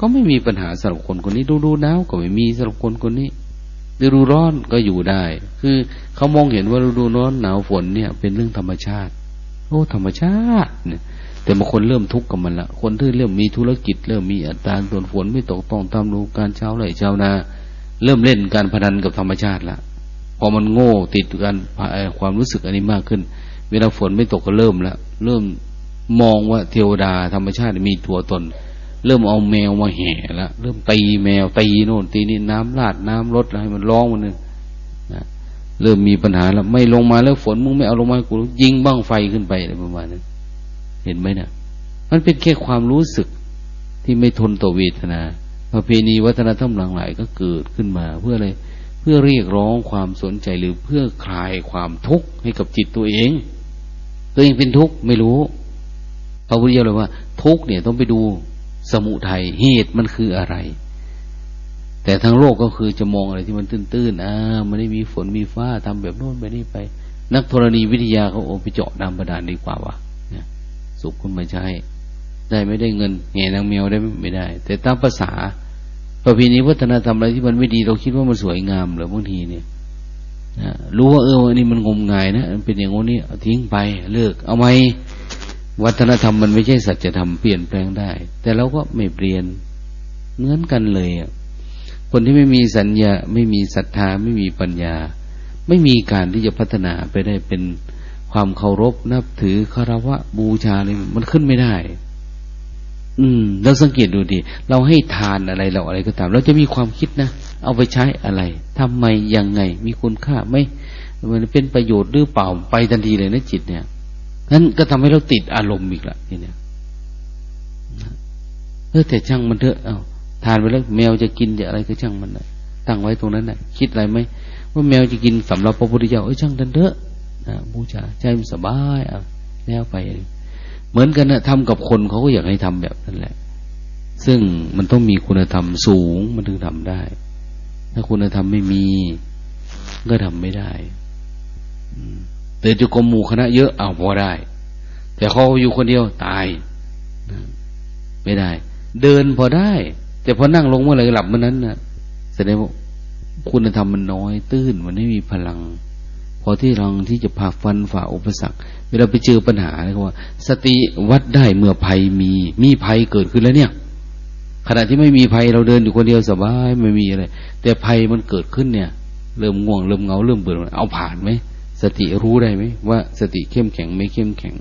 ก็ไม่มีปัญหาสำหรับคนคนนี้ฤดูหนาวก็ไม่มีสำหรับคนคนนี้ฤดูร้อนก็อยู่ได้ คือเขามองเห็นว่าฤดูร้อนหนาวฝนเนี่ย เป็นเรื่องธรรมชาติ โอ้ธรรมชาติเนี่ยแต่บางคนเริ่มทุกข์กับมันละ คนที่เริ่มมีธุรกิจ เริ่มมีอัตราส่วนฝนไม่ตกต้องตามรูการเช้าไหลเช้านา เริ่มเล่นการพนันกับธรรมชาติละ อมันโง่ติดกันความรู้สึกอันนี้มากขึ้น เวลาฝนไม่ตกก็เริ่มละเริ่มมองว่าเทวดาธรรมชาติมีตัวตน เริ่มเอาแมวมาแห่ละเริ่มตีแมวตีโน่นตีนี่น้ำลาดน้ำลดอะไรมันร้องมันนึงนะเริ่มมีปัญหาแล้วไม่ลงมาแล้วฝนมึงไม่เอาลงมากูยิงบ้างไฟขึ้นไปอะไรประมาณนั้นเห็นไหมเนะี่ยมันเป็นแค่ความรู้สึกที่ไม่ทนต่อเวทนาประเพณีวัฒนธรรมหลังหลายก็เกิดขึ้นมา เพื่ออะไร เพื่อเรียกร้องความสนใจหรือเพื่อคลายความทุกข์ให้กับจิตตัวเอง ตัวเองเป็นทุกข์ไม่รู้พระพุทธเจ้าเลยว่า ทุกข์เนี่ยต้องไปดูสมุทัยเหตุมันคืออะไร แต่ทั้งโลกก็คือจะมองอะไรที่มันตื้นๆอ่ามันไม่มีฝนมีฟ้าทำแบบโน้นไปนี่ไป นักธรณีวิทยาเขาโอไปเจาะน้ำบาดาลดีกว่าวะสุขคุณมาใช้ได้ไม่ได้เงินแง่นางแมวได้ไม่ได้ แต่ตามภาษา ประเพณีวัฒนธรรมอะไรที่มันไม่ดีเราคิดว่ามันสวยงามหรือบางทีเนี่ยนะรู้ว่าเอออันนี้มันงมงายนะมันเป็นอย่างนี้ทิ้งไปเลิก เอาไหมวัฒนธรรมมันไม่ใช่สัจธรรมเปลี่ยนแปลงได้ แต่เราก็ไม่เปลี่ยนเหมือนกันเลยอะคนที่ไม่มีสัญญาไม่มีศรัทธาไม่มีปัญญา ไม่มีการที่จะพัฒนาไปได้เป็นความเคารพนับถือคารวะบูชาอะไรมันขึ้นไม่ได้ อืมเราสังเกตดูดิเราให้ทานอะไรเราอะไรก็ตาม เราจะมีความคิดนะเอาไปใช้อะไรทำไมยังไง มีคุณค่าไหมมันเป็นประโยชน์หรือเปล่าไปทันทีเลยนะจิตเนี่ยนั้นก็ทำให้เราติดอารมณ์อีกละทีเนี้ยเออแต่ช่างมันเถอะเอาทานไปแล้วแมวจะกินจะอะไรก็ช่างมันนะตั้งไว้ตรงนั้นนะคิดอะไรไหมว่าแมวจะกินสำหรับพระพุทธเจ้าเอ้ยช่างทันเถอะนะบูชาใจมันสบายเอาแล้วไป เหมือนกันนะทำกับคนเขาก็อยากให้ทำแบบนั้นแหละ ซึ่งมันต้องมีคุณธรรมสูงมันถึงทำได้ ถ้าคุณธรรมไม่มี ก็ทำไม่ได้แต่จุกรมหมู่คณะเยอะเอาพอได้ แต่เขาอยู่คนเดียวตาย ไม่ได้ เดินพอได้ แต่พอนั่งลงเมื่อไหร่หลับเมื่อนั้นนะแสดงว่าคุณธรรมมันน้อยตื้นมันไม่มีพลัง พอที่รังที่จะพาฟันฝ่าอุปสรรค วลาไปเจอปัญหาเลยว่า สติวัดได้เมื่อภัยมี มีภัยเกิดขึ้นแล้วเนี่ย ขณะที่ไม่มีภัยเราเดินอยู่คนเดียวสบายไม่มีอะไร แต่ภัยมันเกิดขึ้นเนี่ย เริ่มง่วงเริ่มเงาเริ่มเบื่อเอาผ่านไหมสติรู้ได้ไหมว่าสติเข้มแข็งไม่เข้มแข็ง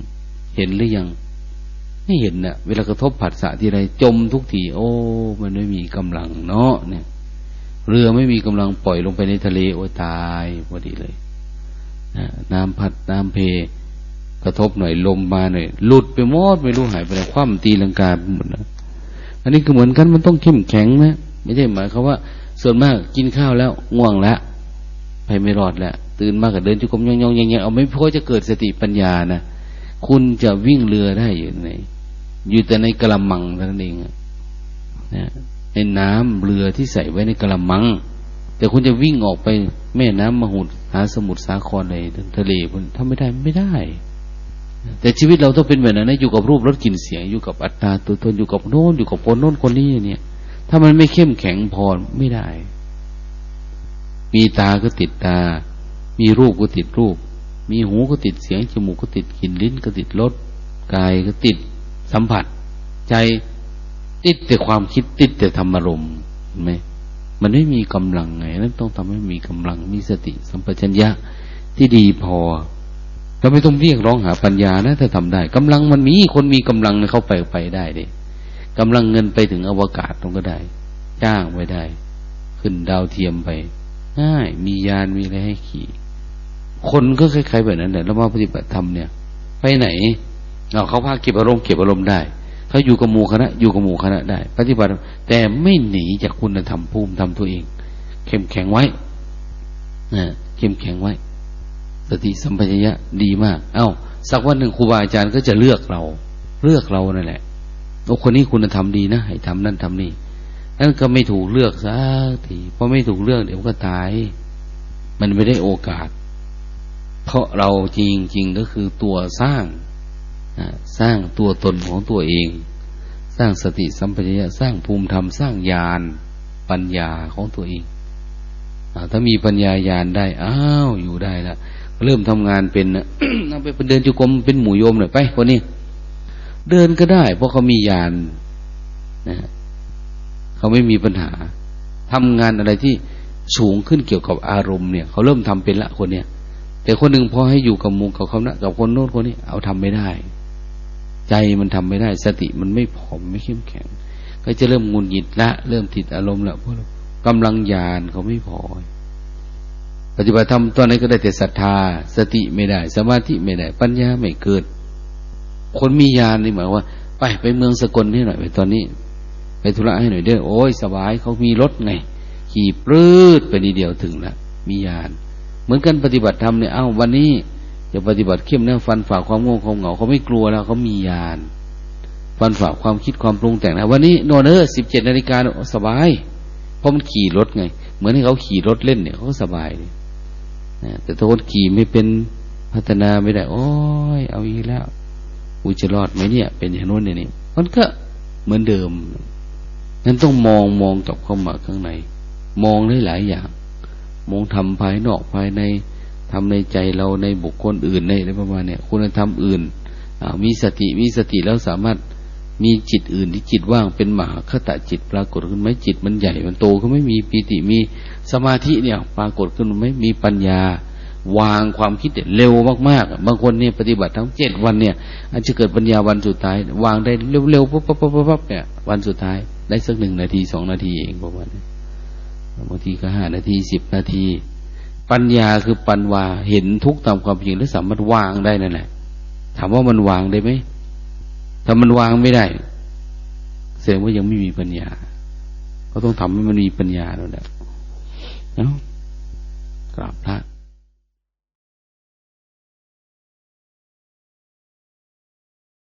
เห็นหรือยัง ไม่เห็นนะ่ะ เวลากระทบผัสสะทีไรจมทุกทีโอ้ มันไม่มีกำลังเนาะเนี่ย เรือไม่มีกำลังปล่อยลงไปในทะเลโอ้ตายพอดีเลยนะน้ำพัดน้ำเพ กระทบหน่อยลมมาหน่อยหลุดไปหมดไม่รู้หายไปไหนคว่ำตีลังกาไปหมดนะอันนี้ก็เหมือนกันมันต้องเข้มแข็งนะไม่ใช่หมายความว่า ส่วนมากกินข้าวแล้วง่วงแล้วไปไม่รอดแล้วตื่นมากกับเดินจุกมยองยองยังยังเอาไม่พอจะเกิดสติปัญญานะคุณจะวิ่งเรือได้อยู่ไหนอยู่แต่ในกระมังเท่านั้นเองนะในน้ำเรือที่ใส่ไว้ในกระมัง แต่คุณจะวิ่งออกไปแม่น้ำมหุดหาสมุทรสาครในทะเลคุณทำไม่ได้ไม่ได้ แต่ชีวิตเราต้องเป็นแบบนั้นนะอยู่กับรูปรสกลิ่นเสียงอยู่กับอัตตาตัวตนอยู่กับโน้นอยู่กับคนโน้นคนนี้เนี่ย ถ้ามันไม่เข้มแข็งพอไม่ได้ มีตาก็ติดตา มีรูปก็ติดรูป มีหูก็ติดเสียงจมูกก็ติดกลิ่นลิ้นก็ติดรสกายก็ติดสัมผัส ใจติดแต่ความคิดติดแต่ธรรมารมณ์เห็นไหมมันไม่มีกำลังไงนั้นต้องทำให้มีกำลังมีสติสัมปชัญญะที่ดีพอ เราไม่ต้องเรียกร้องหาปัญญานะถ้าทำได้กำลังมันมีคนมีกำลังเข้าไปไปได้เดยกำลังเงินไปถึงอวกาศตรงก็ได้ จ้างไว้ได้ ขึ้นดาวเทียมไปง่ายมียานมีอะไรให้ขี่ คนก็คล้ายๆแบบนั้นแหละแล้วมาปฏิบัติธรรมเนี่ย ไปไหนเราเขาพาเก็บอารมณ์เก็บอารมณ์ได้เขาอยู่กับหมู่คณะ อยู่กับหมู่คณะได้ ปฏิบัติ แต่ไม่หนีจากคุณธรรมภูมิธรรมตัวเอง เข้มแข็งไว้นะเข้มแข็งไว้ ติสัมปชัญญะดีมาก เอา้า สักวันหนึ่งครูบาอาจารย์ก็จะเลือกเรา เลือกเรานั่นแหละโอ้คนนี้คุณธรรมดีนะให้ทำนั่นทำนี่นั่นก็ไม่ถูกเลือกสักทีเพราะไม่ถูกเลือกเดี๋ยวก็ตาย มันไม่ได้โอกาส เพราะเราจริงๆก็คือตัวสร้างสร้างตัวตนของตัวเอง สร้างสติสัมปชัญญะสร้างภูมิธรรมสร้างญาณปัญญาของตัวเองอถ้ามีปัญญาญาณได้อ้าวอยู่ได้ละ เริ่มทำงานเป็นนะไปเดินจุกรมเป็นหมู่โยมหน่อยไปคนนี้ เดินก็ได้ เพราะเขามีญาณนะเขาไม่มีปัญหาทำงานอะไรที่สูงขึ้นเกี่ยวกับอารมณ์เนี่ยเขาเริ่มทำเป็นละคนเนี้ยแต่คนหนึ่งพอให้อยู่กับมุงกับเขานะกับคนโน้นคนนี้เอาทำไม่ได้ ใจมันทำไม่ได้ สติมันไม่พอไม่เข้มแข็ง ก็จะเริ่มงุนหงิดละ เริ่มติดอารมณ์ล้วเพราะกำลังญาณเขาไม่พอ ปฏิบัติธรรมตอนนี้ก็ได้แต่ศรัทธา สติไม่ได้ สมาธิไม่ได้ ปัญญาไม่เกิด คนมีญาณนี่หมายว่า ไปไปเมืองสกลให้หน่อยไปตอนนี้ ไปธุระให้หน่อยเด้อโอ้ยสบายเขามีรถไง ขี่ปลื้ดไปนีเดียวถึงล้วมีญาณเหมือนกันปฏิบัติธรรมเนี่ยเอ้าวันนี้จะปฏิบัติเข้มแนะฟันฝ่าความง่ความเหงาเขาไม่กลัวแล้วเขามีญาณฟันฝ่าความคิดความปรุงแต่งนะวันนี้นอนเออสิบเจ็ดนาฬิกาสบาย เพราะมันขี่รถไง เหมือนให้เขาขี่รถเล่นเนี่ยเขาสบายเลย แต่ถ้าคนขี่ไม่เป็นพัฒนาไม่ได้ โอ้ยเอาอีกแล้วอุจะรอดไหมเนี่ย เป็นอย่างโน้นอย่างนี้มันก็เหมือนเดิมนั้นต้องมองมองกลับเข้ามาข้างใน มองได้หลายอย่าง มองทำภายนอกภายในทำในใจเราในบุคคลอื่นในอะไรประมาณเนี้ยคุณธรรมอื่นมีสติมีสติแล้วสามารถ มีจิตอื่นที่จิตว่างเป็นมหาคตะจิตปรากฏขึ้นไหมจิตมันใหญ่มันโตก็ไม่มีปีติมีสมาธิเนี่ย ปรากฏขึ้นไหมมีปัญญา วางความคิดเร็วมากๆ บางคนเนี่ยปฏิบัติทั้งเจ็ดวันเนี่ยอาจจะเกิดปัญญาวันสุดท้าย วางได้เร็วๆปุ๊บปุ๊บปุ๊บปุ๊บเนี่ยวันสุดท้ายได้สักหนึ่งนาทีสองนาทีเองประมาณนี้บางทีก็ห้านาทีสิบนาที ปัญญาคือปัญวาเห็นทุกตามความจริงและสามารถวางได้นั่นแหละถามว่ามันวางได้ไหม ถ้ามันวางไม่ได้แสดงว่ายังไม่มีปัญญา ก็ต้องทำให้มันมีปัญญาแล้วแหละเนาะกราบพระ